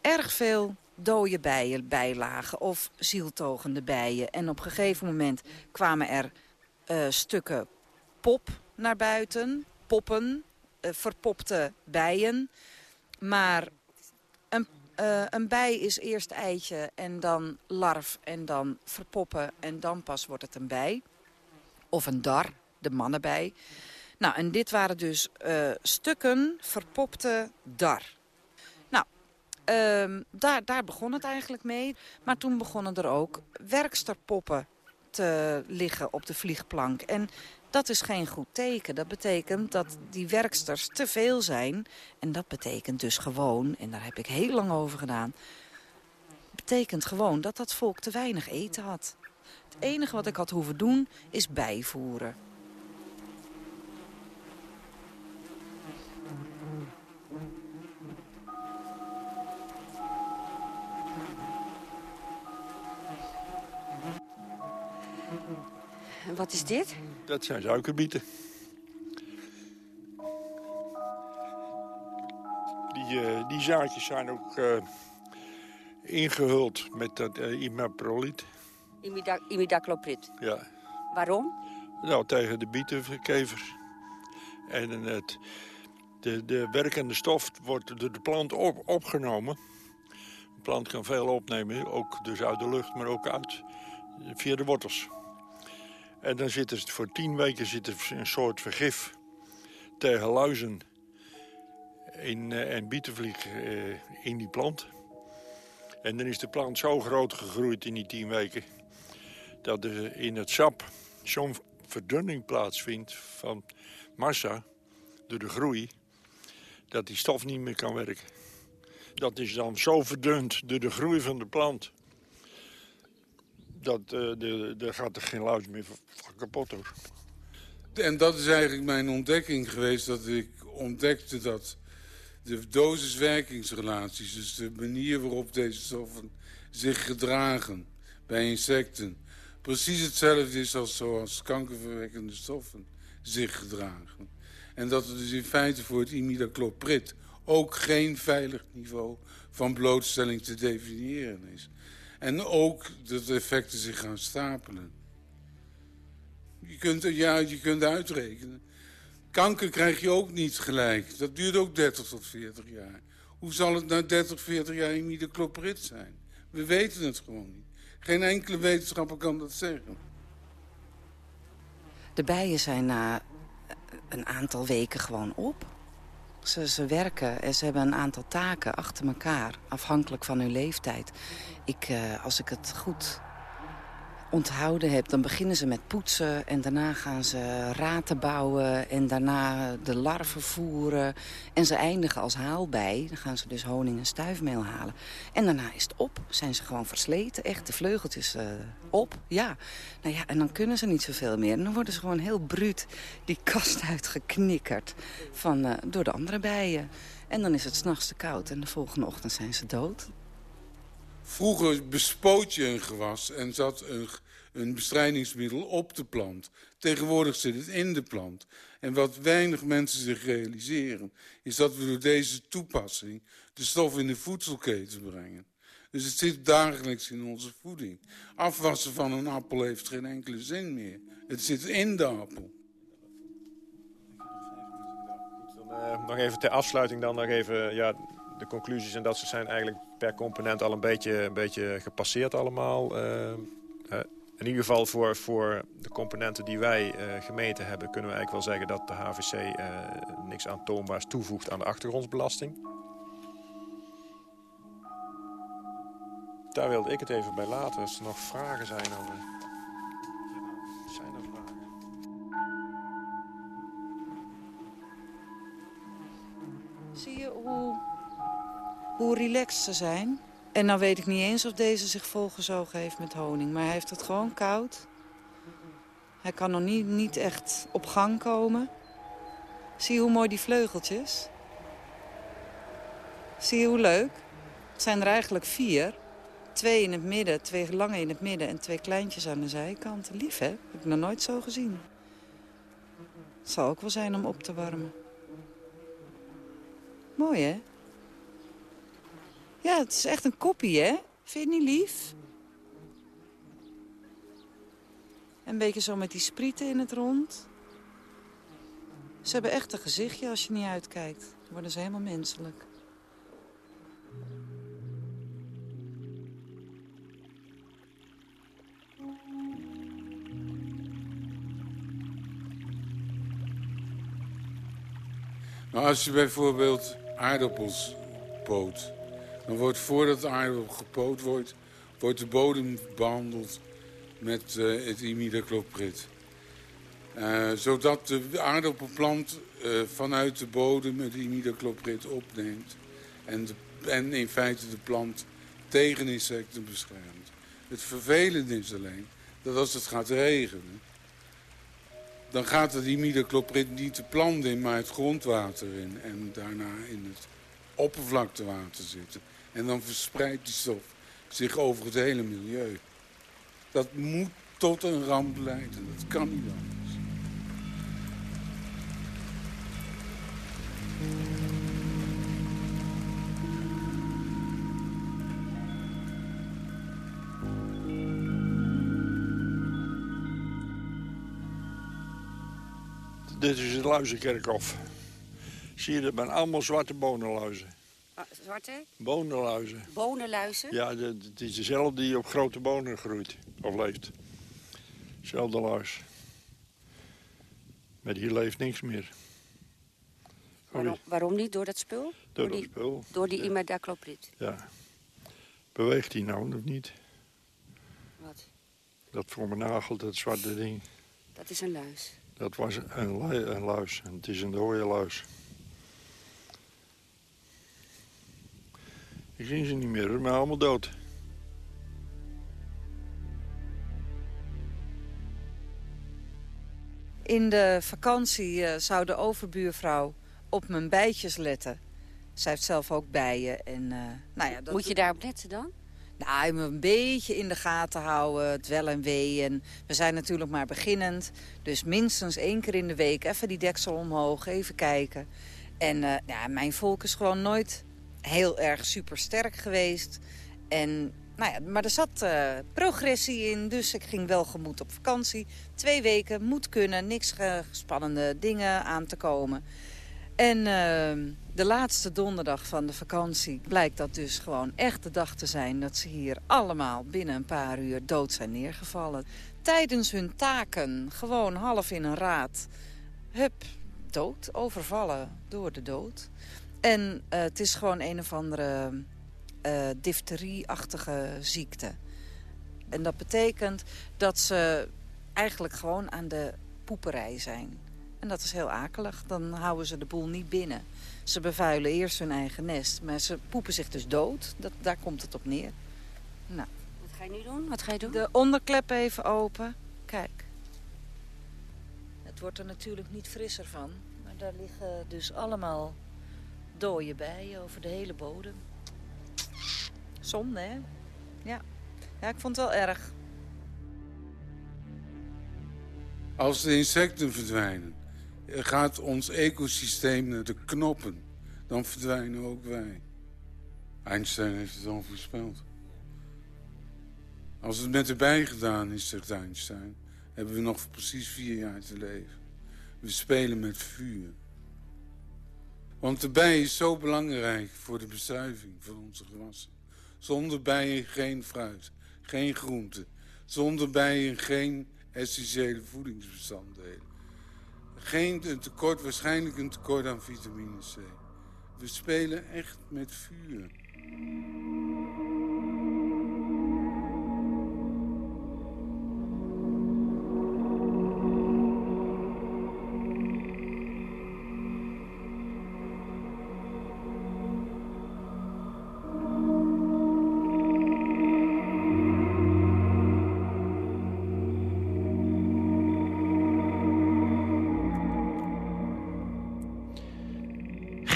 erg veel dode bijen bij lagen of zieltogende bijen. En op een gegeven moment kwamen er eh, stukken pop naar buiten, poppen, eh, verpopte bijen. Maar een, eh, een bij is eerst eitje en dan larf en dan verpoppen en dan pas wordt het een bij. Of een dar, de mannenbij. Nou, en dit waren dus eh, stukken verpopte dar. Nou, ehm, daar, daar begon het eigenlijk mee. Maar toen begonnen er ook werksterpoppen te liggen op de vliegplank. En dat is geen goed teken. Dat betekent dat die werksters te veel zijn. En dat betekent dus gewoon, en daar heb ik heel lang over gedaan... betekent gewoon dat dat volk te weinig eten had. Het enige wat ik had hoeven doen is bijvoeren. En wat is dit? Dat zijn suikerbieten. Die, eh, die zaadjes zijn ook eh, ingehuld met dat uh. Imida imidacloprid. Ja. Waarom? Nou, tegen de bietenkevers. En het, de, de werkende stof wordt door de plant op, opgenomen. De plant kan veel opnemen, ook dus uit de lucht, maar ook uit via de wortels. En dan zit er voor tien weken zit er een soort vergif tegen luizen in, uh, en bietenvlieg uh, in die plant. En dan is de plant zo groot gegroeid in die tien weken... dat er in het sap zo'n verdunning plaatsvindt van massa door de groei... dat die stof niet meer kan werken. Dat is dan zo verdund door de groei van de plant dat, uh, de, de gaat er geen luis meer van kapot hoor. En dat is eigenlijk mijn ontdekking geweest. Dat ik ontdekte dat de dosis-werkingsrelaties... dus de manier waarop deze stoffen zich gedragen bij insecten... precies hetzelfde is als zoals kankerverwekkende stoffen zich gedragen. En dat er dus in feite voor het imidacloprid ook geen veilig niveau van blootstelling te definiëren is. En ook dat de effecten zich gaan stapelen. Je kunt, ja, je kunt uitrekenen. Kanker krijg je ook niet gelijk. Dat duurt ook 30 tot 40 jaar. Hoe zal het na 30, 40 jaar imidacloprid zijn? We weten het gewoon niet. Geen enkele wetenschapper kan dat zeggen. De bijen zijn na een aantal weken gewoon op. Ze, ze werken en ze hebben een aantal taken achter elkaar, afhankelijk van hun leeftijd. Ik, uh, als ik het goed onthouden heb, dan beginnen ze met poetsen... en daarna gaan ze raten bouwen en daarna de larven voeren. En ze eindigen als haalbij. Dan gaan ze dus honing en stuifmeel halen. En daarna is het op. Zijn ze gewoon versleten. Echt, de vleugeltjes uh, op. Ja. Nou ja, en dan kunnen ze niet zoveel meer. En dan worden ze gewoon heel bruut die kast uitgeknikkerd van, uh, door de andere bijen. En dan is het s'nachts te koud en de volgende ochtend zijn ze dood. Vroeger bespoot je een gewas en zat een, een bestrijdingsmiddel op de plant. Tegenwoordig zit het in de plant. En wat weinig mensen zich realiseren... is dat we door deze toepassing de stof in de voedselketen brengen. Dus het zit dagelijks in onze voeding. Afwassen van een appel heeft geen enkele zin meer. Het zit in de appel. Dan, uh, nog even ter afsluiting dan nog even... Ja, de conclusies en dat ze zijn eigenlijk per component al een beetje, een beetje gepasseerd allemaal. Uh, in ieder geval voor, voor de componenten die wij uh, gemeten hebben... kunnen we eigenlijk wel zeggen dat de HVC niks aantoonbaars toevoegt aan de achtergrondsbelasting. Daar wilde ik het even bij laten. Als er nog vragen zijn over... Zijn er vragen? Zie je hoe hoe relaxed ze zijn. En dan weet ik niet eens of deze zich volgezogen heeft met honing. Maar hij heeft het gewoon koud. Hij kan nog niet, niet echt op gang komen. Zie je hoe mooi die vleugeltjes? Zie je hoe leuk? Het zijn er eigenlijk vier. Twee in het midden, twee lange in het midden en twee kleintjes aan de zijkant. Lief, hè? Heb ik nog nooit zo gezien. Het zal ook wel zijn om op te warmen. Mooi, hè? Ja, het is echt een koppie, hè? Vind je het niet lief? Een beetje zo met die sprieten in het rond. Ze hebben echt een gezichtje als je niet uitkijkt. Dan worden ze helemaal menselijk. Maar als je bijvoorbeeld aardappels poot... dan wordt voordat de aardappel gepoot wordt... wordt de bodem behandeld met eh, het imidacloprid. Eh, zodat de aardappelplant eh, vanuit de bodem het imidacloprid opneemt. En, en in feite de plant tegen insecten beschermt. Het vervelende is alleen dat als het gaat regenen... dan gaat het imidacloprid niet de plant in, maar het grondwater in. En daarna in het oppervlaktewater zitten. En dan verspreidt die stof zich over het hele milieu. Dat moet tot een ramp leiden. Dat kan niet anders. Dit is het luizenkerkhof. Zie je, dat zijn allemaal zwarte bonenluizen. Ah, zwarte? Bonenluizen. Bonenluizen? Ja, het is dezelfde die op grote bonen groeit. Of leeft. Zelfde luis. Maar hier leeft niks meer. Waarom, waarom niet? Door dat spul? Door dat die, spul, Door die imidacloprid. Ja. Beweegt hij nou of niet? Wat? Dat voor mijn nagel, dat zwarte ding. Dat is een luis. Dat was een, lu- een luis. En het is een dode luis. Ik zie ze niet meer, hoor, maar allemaal dood. In de vakantie eh, zou de overbuurvrouw op mijn bijtjes letten. Zij heeft zelf ook bijen. En, eh, nou ja, dat Moet je daarop letten dan? Nou, je moet een beetje in de gaten houden, het wel en wee. En we zijn natuurlijk maar beginnend. Dus minstens één keer in de week even die deksel omhoog, even kijken. En eh, ja, mijn volk is gewoon nooit heel erg supersterk geweest. En, nou ja, maar er zat eh, progressie in, dus ik ging wel gemoed op vakantie. Twee weken, moet kunnen, niks spannende dingen aan te komen. En eh, de laatste donderdag van de vakantie blijkt dat dus gewoon echt de dag te zijn... dat ze hier allemaal binnen een paar uur dood zijn neergevallen. Tijdens hun taken, gewoon half in een raad. Hup, dood, overvallen door de dood. En eh, het is gewoon een of andere eh difterieachtige ziekte. En dat betekent dat ze eigenlijk gewoon aan de poeperij zijn. En dat is heel akelig. Dan houden ze de boel niet binnen. Ze bevuilen eerst hun eigen nest. Maar ze poepen zich dus dood. Dat, daar komt het op neer. Nou, Wat ga je nu doen? Wat ga je doen? de onderklep even open. Kijk. Het wordt er natuurlijk niet frisser van. Maar daar liggen dus allemaal dode bijen over de hele bodem. Zonde, hè? Ja. Ja, ik vond het wel erg. Als de insecten verdwijnen, gaat ons ecosysteem naar de knoppen. Dan verdwijnen ook wij. Einstein heeft het al voorspeld. Als het met de bij gedaan is, zegt Einstein, hebben we nog precies vier jaar te leven. We spelen met vuur. Want de bij is zo belangrijk voor de bestuiving van onze gewassen. Zonder bijen geen fruit, geen groente. Zonder bijen geen essentiële voedingsbestanddelen. Geen een tekort, waarschijnlijk een tekort aan vitamine C. We spelen echt met vuur.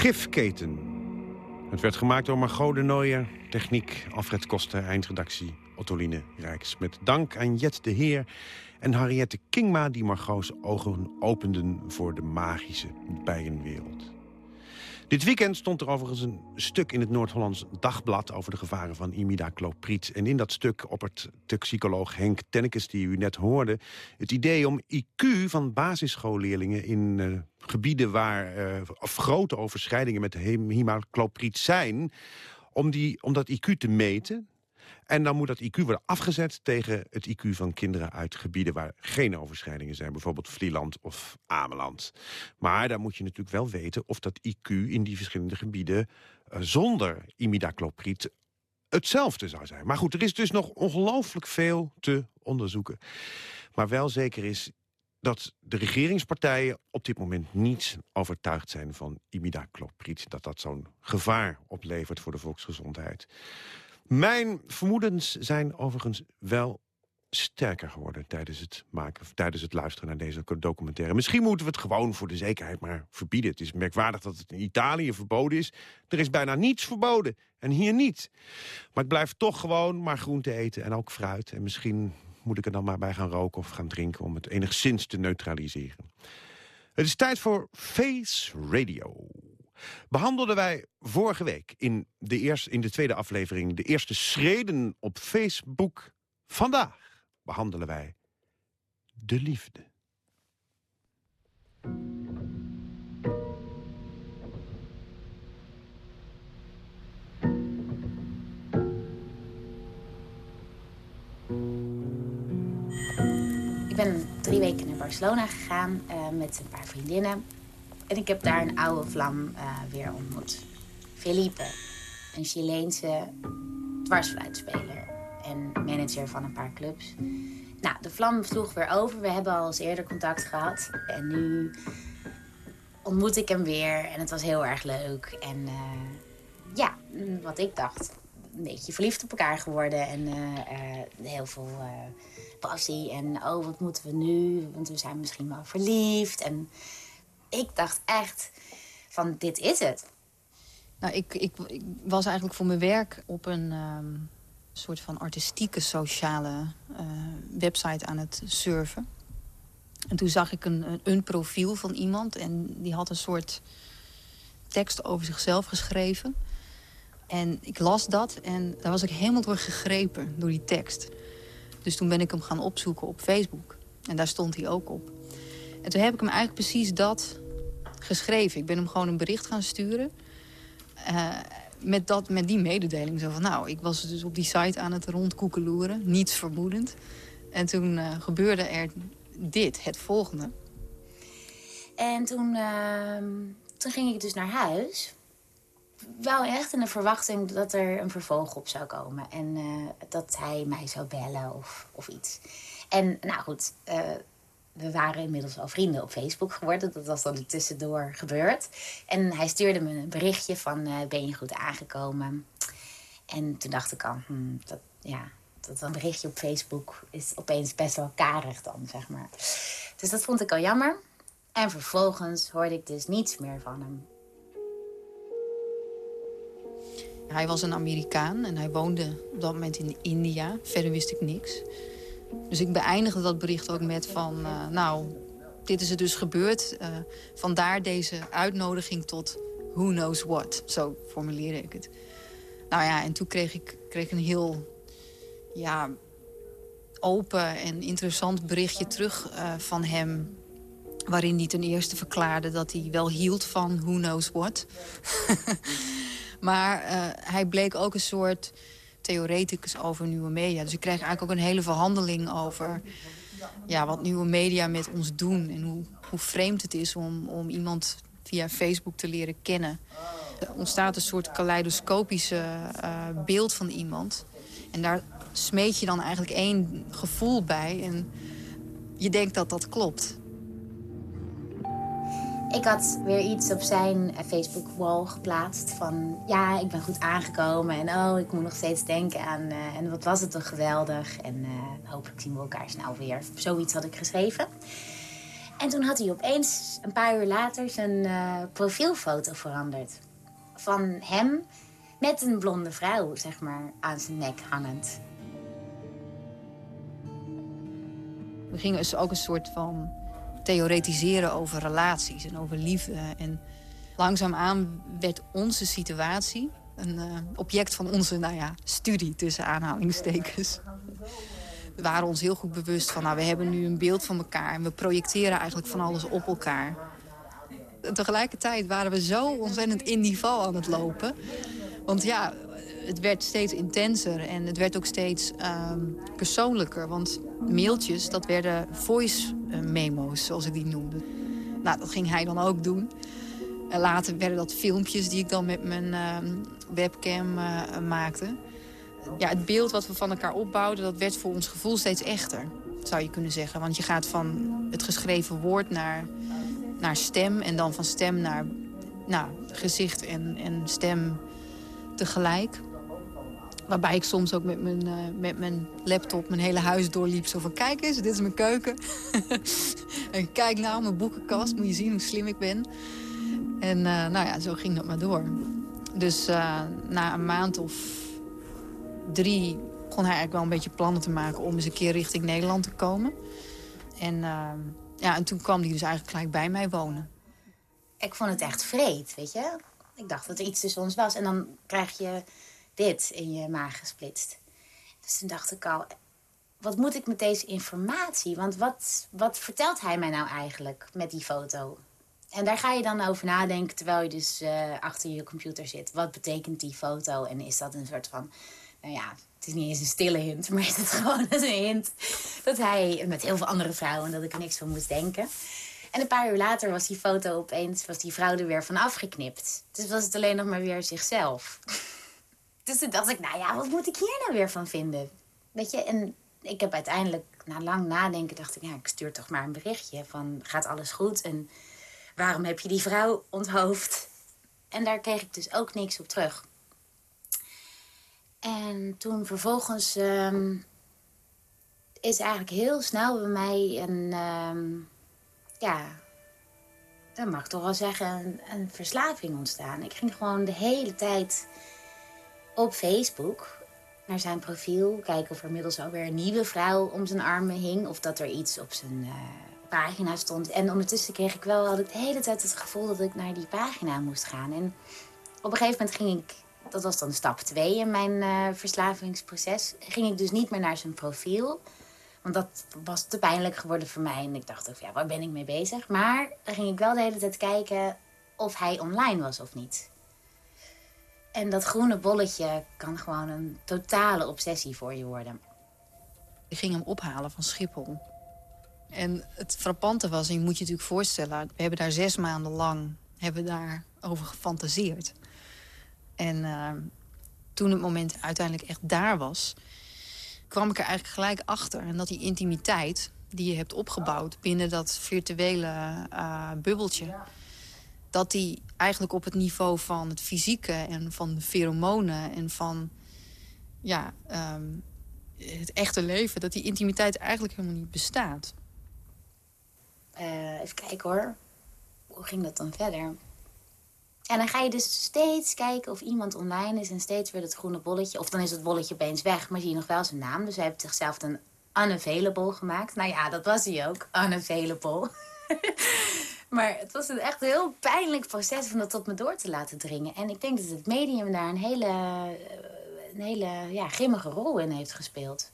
Gifketen. Het werd gemaakt door Margot de Nooijer, techniek Alfred Koster, eindredactie Ottoline Rijks. Met dank aan Jet de Heer en Harriette Kingma... die Margot's ogen openden voor de magische bijenwereld. Dit weekend stond er overigens een stuk in het Noord-Hollands Dagblad... over de gevaren van imidacloprid. En in dat stuk oppert toxicoloog Henk Tennekes, die u net hoorde... het idee om IQ van basisschoolleerlingen in uh, gebieden... waar uh, grote overschrijdingen met imidacloprid zijn... Om, die, om dat IQ te meten, en dan moet dat IQ worden afgezet tegen het IQ van kinderen uit gebieden waar geen overschrijdingen zijn. Bijvoorbeeld Vlieland of Ameland. Maar dan moet je natuurlijk wel weten of dat IQ in die verschillende gebieden uh, zonder imidacloprid hetzelfde zou zijn. Maar goed, er is dus nog ongelooflijk veel te onderzoeken. Maar wel zeker is dat de regeringspartijen op dit moment niet overtuigd zijn van imidacloprid. Dat dat zo'n gevaar oplevert voor de volksgezondheid. Mijn vermoedens zijn overigens wel sterker geworden tijdens het, maken, tijdens het luisteren naar deze documentaire. Misschien moeten we het gewoon voor de zekerheid maar verbieden. Het is merkwaardig dat het in Italië verboden is. Er is bijna niets verboden en hier niet. Maar ik blijf toch gewoon maar groente eten en ook fruit. En misschien moet ik er dan maar bij gaan roken of gaan drinken... om het enigszins te neutraliseren. Het is tijd voor Face Radio behandelden wij vorige week in de, eerste, in de tweede aflevering... de eerste schreden op Facebook. Vandaag behandelen wij de liefde. Ik ben drie weken naar Barcelona gegaan uh, met een paar vriendinnen. En ik heb daar een oude vlam uh, weer ontmoet. Felipe, een Chileense dwarsfluitspeler en manager van een paar clubs. Nou, de vlam sloeg weer over. We hebben al eens eerder contact gehad. En nu ontmoet ik hem weer en het was heel erg leuk. En uh, ja, wat ik dacht, een beetje verliefd op elkaar geworden. En uh, heel veel passie. En oh, wat moeten we nu? Want we zijn misschien wel verliefd. En ik dacht echt van dit is het. Nou, ik, ik, was eigenlijk voor mijn werk op een um, soort van artistieke sociale uh, website aan het surfen. En toen zag ik een, een, profiel van iemand en die had een soort tekst over zichzelf geschreven. En ik las dat en daar was ik helemaal door gegrepen, door die tekst. Dus toen ben ik hem gaan opzoeken op Facebook. En daar stond hij ook op. En toen heb ik hem eigenlijk precies dat geschreven. Ik ben hem gewoon een bericht gaan sturen. Uh, met, dat, met die mededeling. Zo van, nou, ik was dus op die site aan het rondkoekeloeren. Niets vermoedend. En toen uh, gebeurde er dit, het volgende. En toen, uh, toen ging ik dus naar huis. Wel echt in de verwachting dat er een vervolg op zou komen. En uh, dat hij mij zou bellen of, of iets. En nou goed, we waren inmiddels al vrienden op Facebook geworden. Dat was dan tussendoor gebeurd. En hij stuurde me een berichtje van, uh, ben je goed aangekomen? En toen dacht ik al, hmm, dat, ja, dat een berichtje op Facebook is opeens best wel karig dan, zeg maar. Dus dat vond ik al jammer. En vervolgens hoorde ik dus niets meer van hem. Hij was een Amerikaan en hij woonde op dat moment in India. Verder wist ik niks. Dus ik beëindigde dat bericht ook met van... Uh, nou, dit is er dus gebeurd. Uh, vandaar deze uitnodiging tot who knows what. Zo formuleerde ik het. Nou ja, en toen kreeg ik kreeg een heel ja, open en interessant berichtje terug uh, van hem... waarin hij ten eerste verklaarde dat hij wel hield van who knows what. maar hij bleek ook een soort theoreticus over nieuwe media. Dus ik kreeg eigenlijk ook een hele verhandeling over ja, wat nieuwe media met ons doen. En hoe, hoe vreemd het is om, om iemand via Facebook te leren kennen. Er ontstaat een soort kaleidoscopische uh, beeld van iemand. En daar smeet je dan eigenlijk één gevoel bij. En je denkt dat dat klopt. Ik had weer iets op zijn eh, Facebook-wall geplaatst van... ja, ik ben goed aangekomen en oh, ik moet nog steeds denken aan... Uh, en wat was het toch geweldig en uh, hopelijk zien we elkaar snel weer. Zoiets had ik geschreven. En toen had hij opeens, een paar uur later, zijn profielfoto veranderd. van hem met een blonde vrouw, zeg maar, aan zijn nek hangend. We gingen dus ook een soort van theoretiseren over relaties en over liefde. En langzaamaan werd onze situatie een eh, object van onze nou ja, studie tussen aanhalingstekens. We waren ons heel goed bewust van, nou, we hebben nu een beeld van elkaar... en we projecteren eigenlijk van alles op elkaar. Tegelijkertijd waren we zo ontzettend in die val aan het lopen. Want ja, het werd steeds intenser en het werd ook steeds ehm, persoonlijker. Want mailtjes, dat werden voice eh, memo's, zoals ik die noemde. Nou, dat ging hij dan ook doen. En later werden dat filmpjes die ik dan met mijn ehm, webcam eh, maakte. Ja, het beeld wat we van elkaar opbouwden, dat werd voor ons gevoel steeds echter. Zou je kunnen zeggen. Want je gaat van het geschreven woord naar, naar stem. En dan van stem naar nou, gezicht en, en stem tegelijk. Waarbij ik soms ook met mijn, uh, met mijn laptop mijn hele huis doorliep. Zo van, kijk eens, dit is mijn keuken. en kijk nou, mijn boekenkast. Moet je zien hoe slim ik ben. En uh, nou ja, zo ging dat maar door. Dus uh, na een maand of drie begon hij eigenlijk wel een beetje plannen te maken... om eens een keer richting Nederland te komen. En, ja, en toen kwam hij dus eigenlijk gelijk bij mij wonen. Ik vond het echt vreed, weet je. Ik dacht dat er iets tussen ons was. En dan krijg je dit in je maag gesplitst. Dus toen dacht ik al, wat moet ik met deze informatie? Want wat, wat vertelt hij mij nou eigenlijk met die foto? En daar ga je dan over nadenken terwijl je dus uh, achter je computer zit. Wat betekent die foto? En is dat een soort van, nou ja, het is niet eens een stille hint, maar is het gewoon een hint dat hij met heel veel andere vrouwen, dat ik er niks van moest denken. En een paar uur later was die foto opeens, was die vrouw er weer van afgeknipt. Dus was het alleen nog maar weer zichzelf. Dus toen dacht ik, nou ja, wat moet ik hier nou weer van vinden? Weet je, en ik heb uiteindelijk, na lang nadenken, dacht ik, ja, ik stuur toch maar een berichtje van, gaat alles goed? En waarom heb je die vrouw onthoofd? En daar kreeg ik dus ook niks op terug. En toen vervolgens um, is eigenlijk heel snel bij mij een, um, ja, dat mag ik toch wel zeggen, een, een verslaving ontstaan. Ik ging gewoon de hele tijd op Facebook naar zijn profiel. Kijken of er inmiddels alweer een nieuwe vrouw om zijn armen hing. Of dat er iets op zijn uh, pagina stond. En ondertussen kreeg ik wel had ik de hele tijd het gevoel dat ik naar die pagina moest gaan. En op een gegeven moment ging ik, dat was dan stap 2 in mijn uh, verslavingsproces, ging ik dus niet meer naar zijn profiel. Want dat was te pijnlijk geworden voor mij. En ik dacht ook, ja, waar ben ik mee bezig? Maar dan ging ik wel de hele tijd kijken of hij online was of niet. En dat groene bolletje kan gewoon een totale obsessie voor je worden. Ik ging hem ophalen van Schiphol. En het frappante was, en je moet je natuurlijk voorstellen... we hebben daar zes maanden lang hebben daar over gefantaseerd. En uh, toen het moment uiteindelijk echt daar was... kwam ik er eigenlijk gelijk achter. En dat die intimiteit die je hebt opgebouwd binnen dat virtuele uh, bubbeltje dat die eigenlijk op het niveau van het fysieke en van de pheromonen en van ja, um, het echte leven, dat die intimiteit eigenlijk helemaal niet bestaat. Uh, even kijken hoor. Hoe ging dat dan verder? En dan ga je dus steeds kijken of iemand online is en steeds weer het groene bolletje. Of dan is het bolletje opeens weg, maar zie je nog wel zijn naam. Dus hij heeft zichzelf een unavailable gemaakt. Nou ja, dat was hij ook, unavailable. Maar het was een echt heel pijnlijk proces om dat tot me door te laten dringen. En ik denk dat het medium daar een hele, een hele ja, grimmige rol in heeft gespeeld.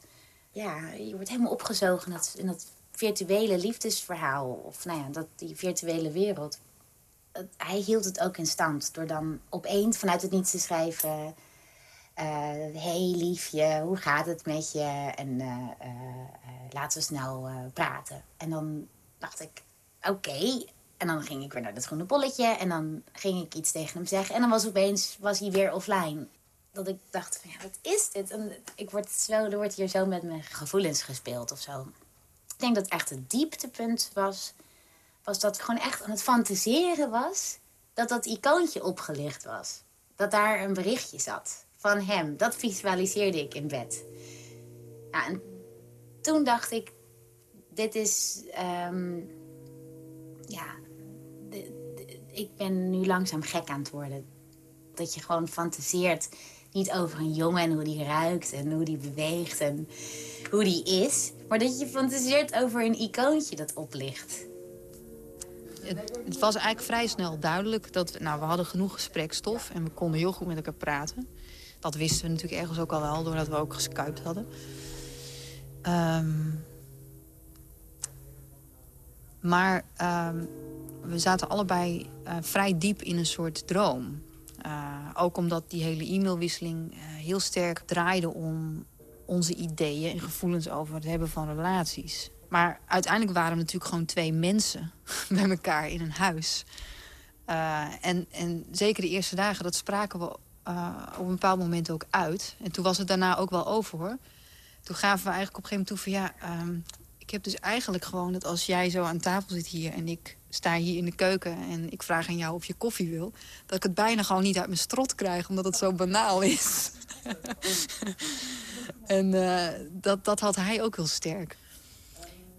Ja, je wordt helemaal opgezogen in dat, virtuele liefdesverhaal. Of nou ja, dat, die virtuele wereld. Hij hield het ook in stand door dan opeens vanuit het niets te schrijven... Uh, hey liefje, hoe gaat het met je? En uh, uh, laten we snel praten. En dan dacht ik, oké, en dan ging ik weer naar dat groene bolletje. En dan ging ik iets tegen hem zeggen. En dan was opeens was hij weer offline. Dat ik dacht van, ja, wat is dit? En ik word zo, er wordt hier zo met mijn gevoelens gespeeld of zo. Ik denk dat echt het dieptepunt was... was dat gewoon echt aan het fantaseren was... dat dat icoontje opgelicht was. Dat daar een berichtje zat van hem. Dat visualiseerde ik in bed. Ja, en toen dacht ik... Dit is... Um, ja, ik ben nu langzaam gek aan het worden. Dat je gewoon fantaseert niet over een jongen en hoe die ruikt en hoe die beweegt en hoe die is. Maar dat je fantaseert over een icoontje dat oplicht. Het, het was eigenlijk vrij snel duidelijk dat nou, we hadden genoeg gesprekstof en we konden heel goed met elkaar praten. Dat wisten we natuurlijk ergens ook al wel, doordat we ook geskypt hadden. Ehm, maar ehm, we zaten allebei eh, vrij diep in een soort droom. Uh, ook omdat die hele e-mailwisseling uh, heel sterk draaide om onze ideeën en gevoelens over het hebben van relaties. Maar uiteindelijk waren we natuurlijk gewoon twee mensen bij elkaar in een huis. En, en zeker de eerste dagen, dat spraken we op een bepaald moment ook uit. En toen was het daarna ook wel over, hoor. Toen gaven we eigenlijk op een gegeven moment toe van... ja, um, ik heb dus eigenlijk gewoon dat als jij zo aan tafel zit hier... en ik sta hier in de keuken en ik vraag aan jou of je koffie wil... dat ik het bijna gewoon niet uit mijn strot krijg, omdat het zo banaal is. en uh, dat, dat had hij ook heel sterk.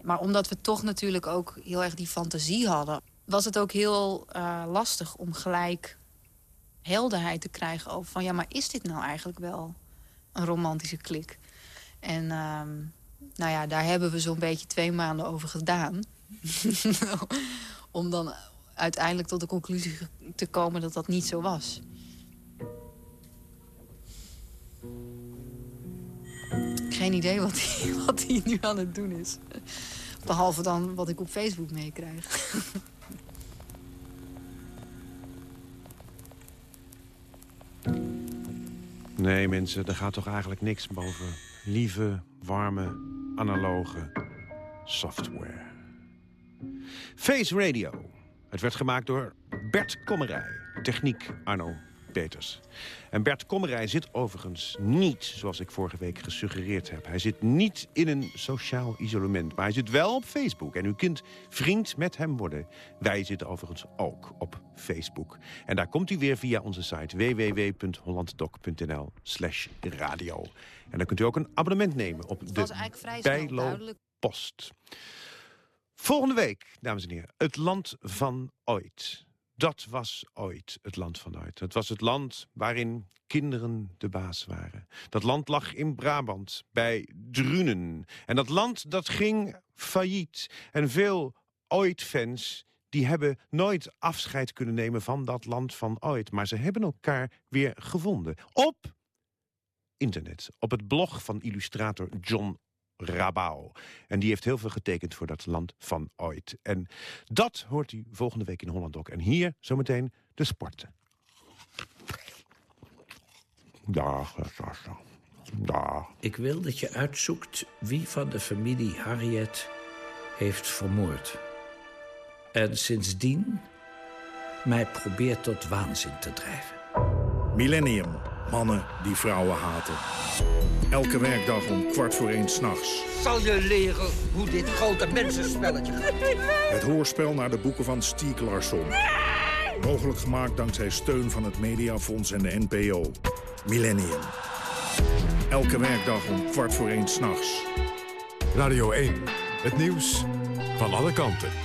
Maar omdat we toch natuurlijk ook heel erg die fantasie hadden... was het ook heel uh, lastig om gelijk helderheid te krijgen over van... ja, maar is dit nou eigenlijk wel een romantische klik? En uh, nou ja, daar hebben we zo'n beetje twee maanden over gedaan. Om dan uiteindelijk tot de conclusie te komen dat dat niet zo was. Geen idee wat hij, wat nu aan het doen is. Behalve dan wat ik op Facebook meekrijg. Nee, mensen, er gaat toch eigenlijk niks boven lieve, warme, analoge software. Face Radio. Het werd gemaakt door Bert Kommerij. Techniek Arno Peters. En Bert Kommerij zit overigens niet, zoals ik vorige week gesuggereerd heb... hij zit niet in een sociaal isolement, maar hij zit wel op Facebook. En u kunt vriend met hem worden. Wij zitten overigens ook op Facebook. En daar komt u weer via onze site www.hollanddoc.nl slash radio. En dan kunt u ook een abonnement nemen op de Bijlo Post. Volgende week, dames en heren, het land van ooit. Dat was ooit het land van ooit. Het was het land waarin kinderen de baas waren. Dat land lag in Brabant, bij Drunen. En dat land dat ging failliet. En veel ooit-fans die hebben nooit afscheid kunnen nemen van dat land van ooit. Maar ze hebben elkaar weer gevonden. Op internet, op het blog van illustrator John Rabau. En die heeft heel veel getekend voor dat land van ooit. En dat hoort u volgende week in Holland ook. En hier zometeen de sporten. Dag, dag, dag. Ik wil dat je uitzoekt wie van de familie Harriet heeft vermoord. En sindsdien mij probeert tot waanzin te drijven. Millennium. Mannen die vrouwen haten. Elke werkdag om kwart voor één s'nachts. Zal je leren hoe dit grote mensenspelletje gaat? Het hoorspel naar de boeken van Stieg Larsson. Mogelijk gemaakt dankzij steun van het Mediafonds en de NPO. Millennium. Elke werkdag om kwart voor één s'nachts. Radio 1. Het nieuws van alle kanten.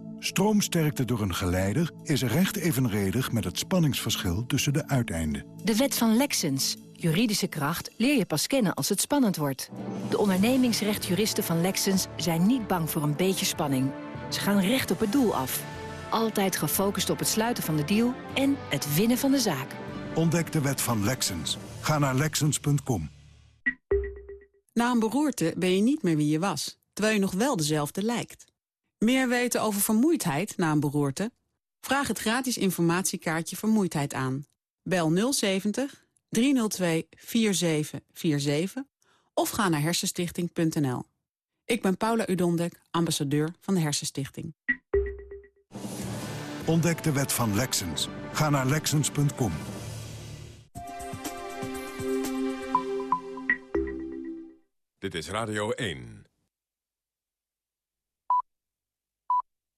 Stroomsterkte door een geleider is recht evenredig met het spanningsverschil tussen de uiteinden. De wet van Lexens. Juridische kracht leer je pas kennen als het spannend wordt. De ondernemingsrechtjuristen van Lexens zijn niet bang voor een beetje spanning. Ze gaan recht op het doel af. Altijd gefocust op het sluiten van de deal en het winnen van de zaak. Ontdek de wet van Lexens. Ga naar Lexens.com. Na een beroerte ben je niet meer wie je was, terwijl je nog wel dezelfde lijkt. Meer weten over vermoeidheid na een beroerte? Vraag het gratis informatiekaartje Vermoeidheid aan. Bel 070 302 4747 of ga naar hersenstichting.nl. Ik ben Paula Udondek, ambassadeur van de Hersenstichting. Ontdek de wet van Lexens. Ga naar Lexens.com. Dit is Radio 1.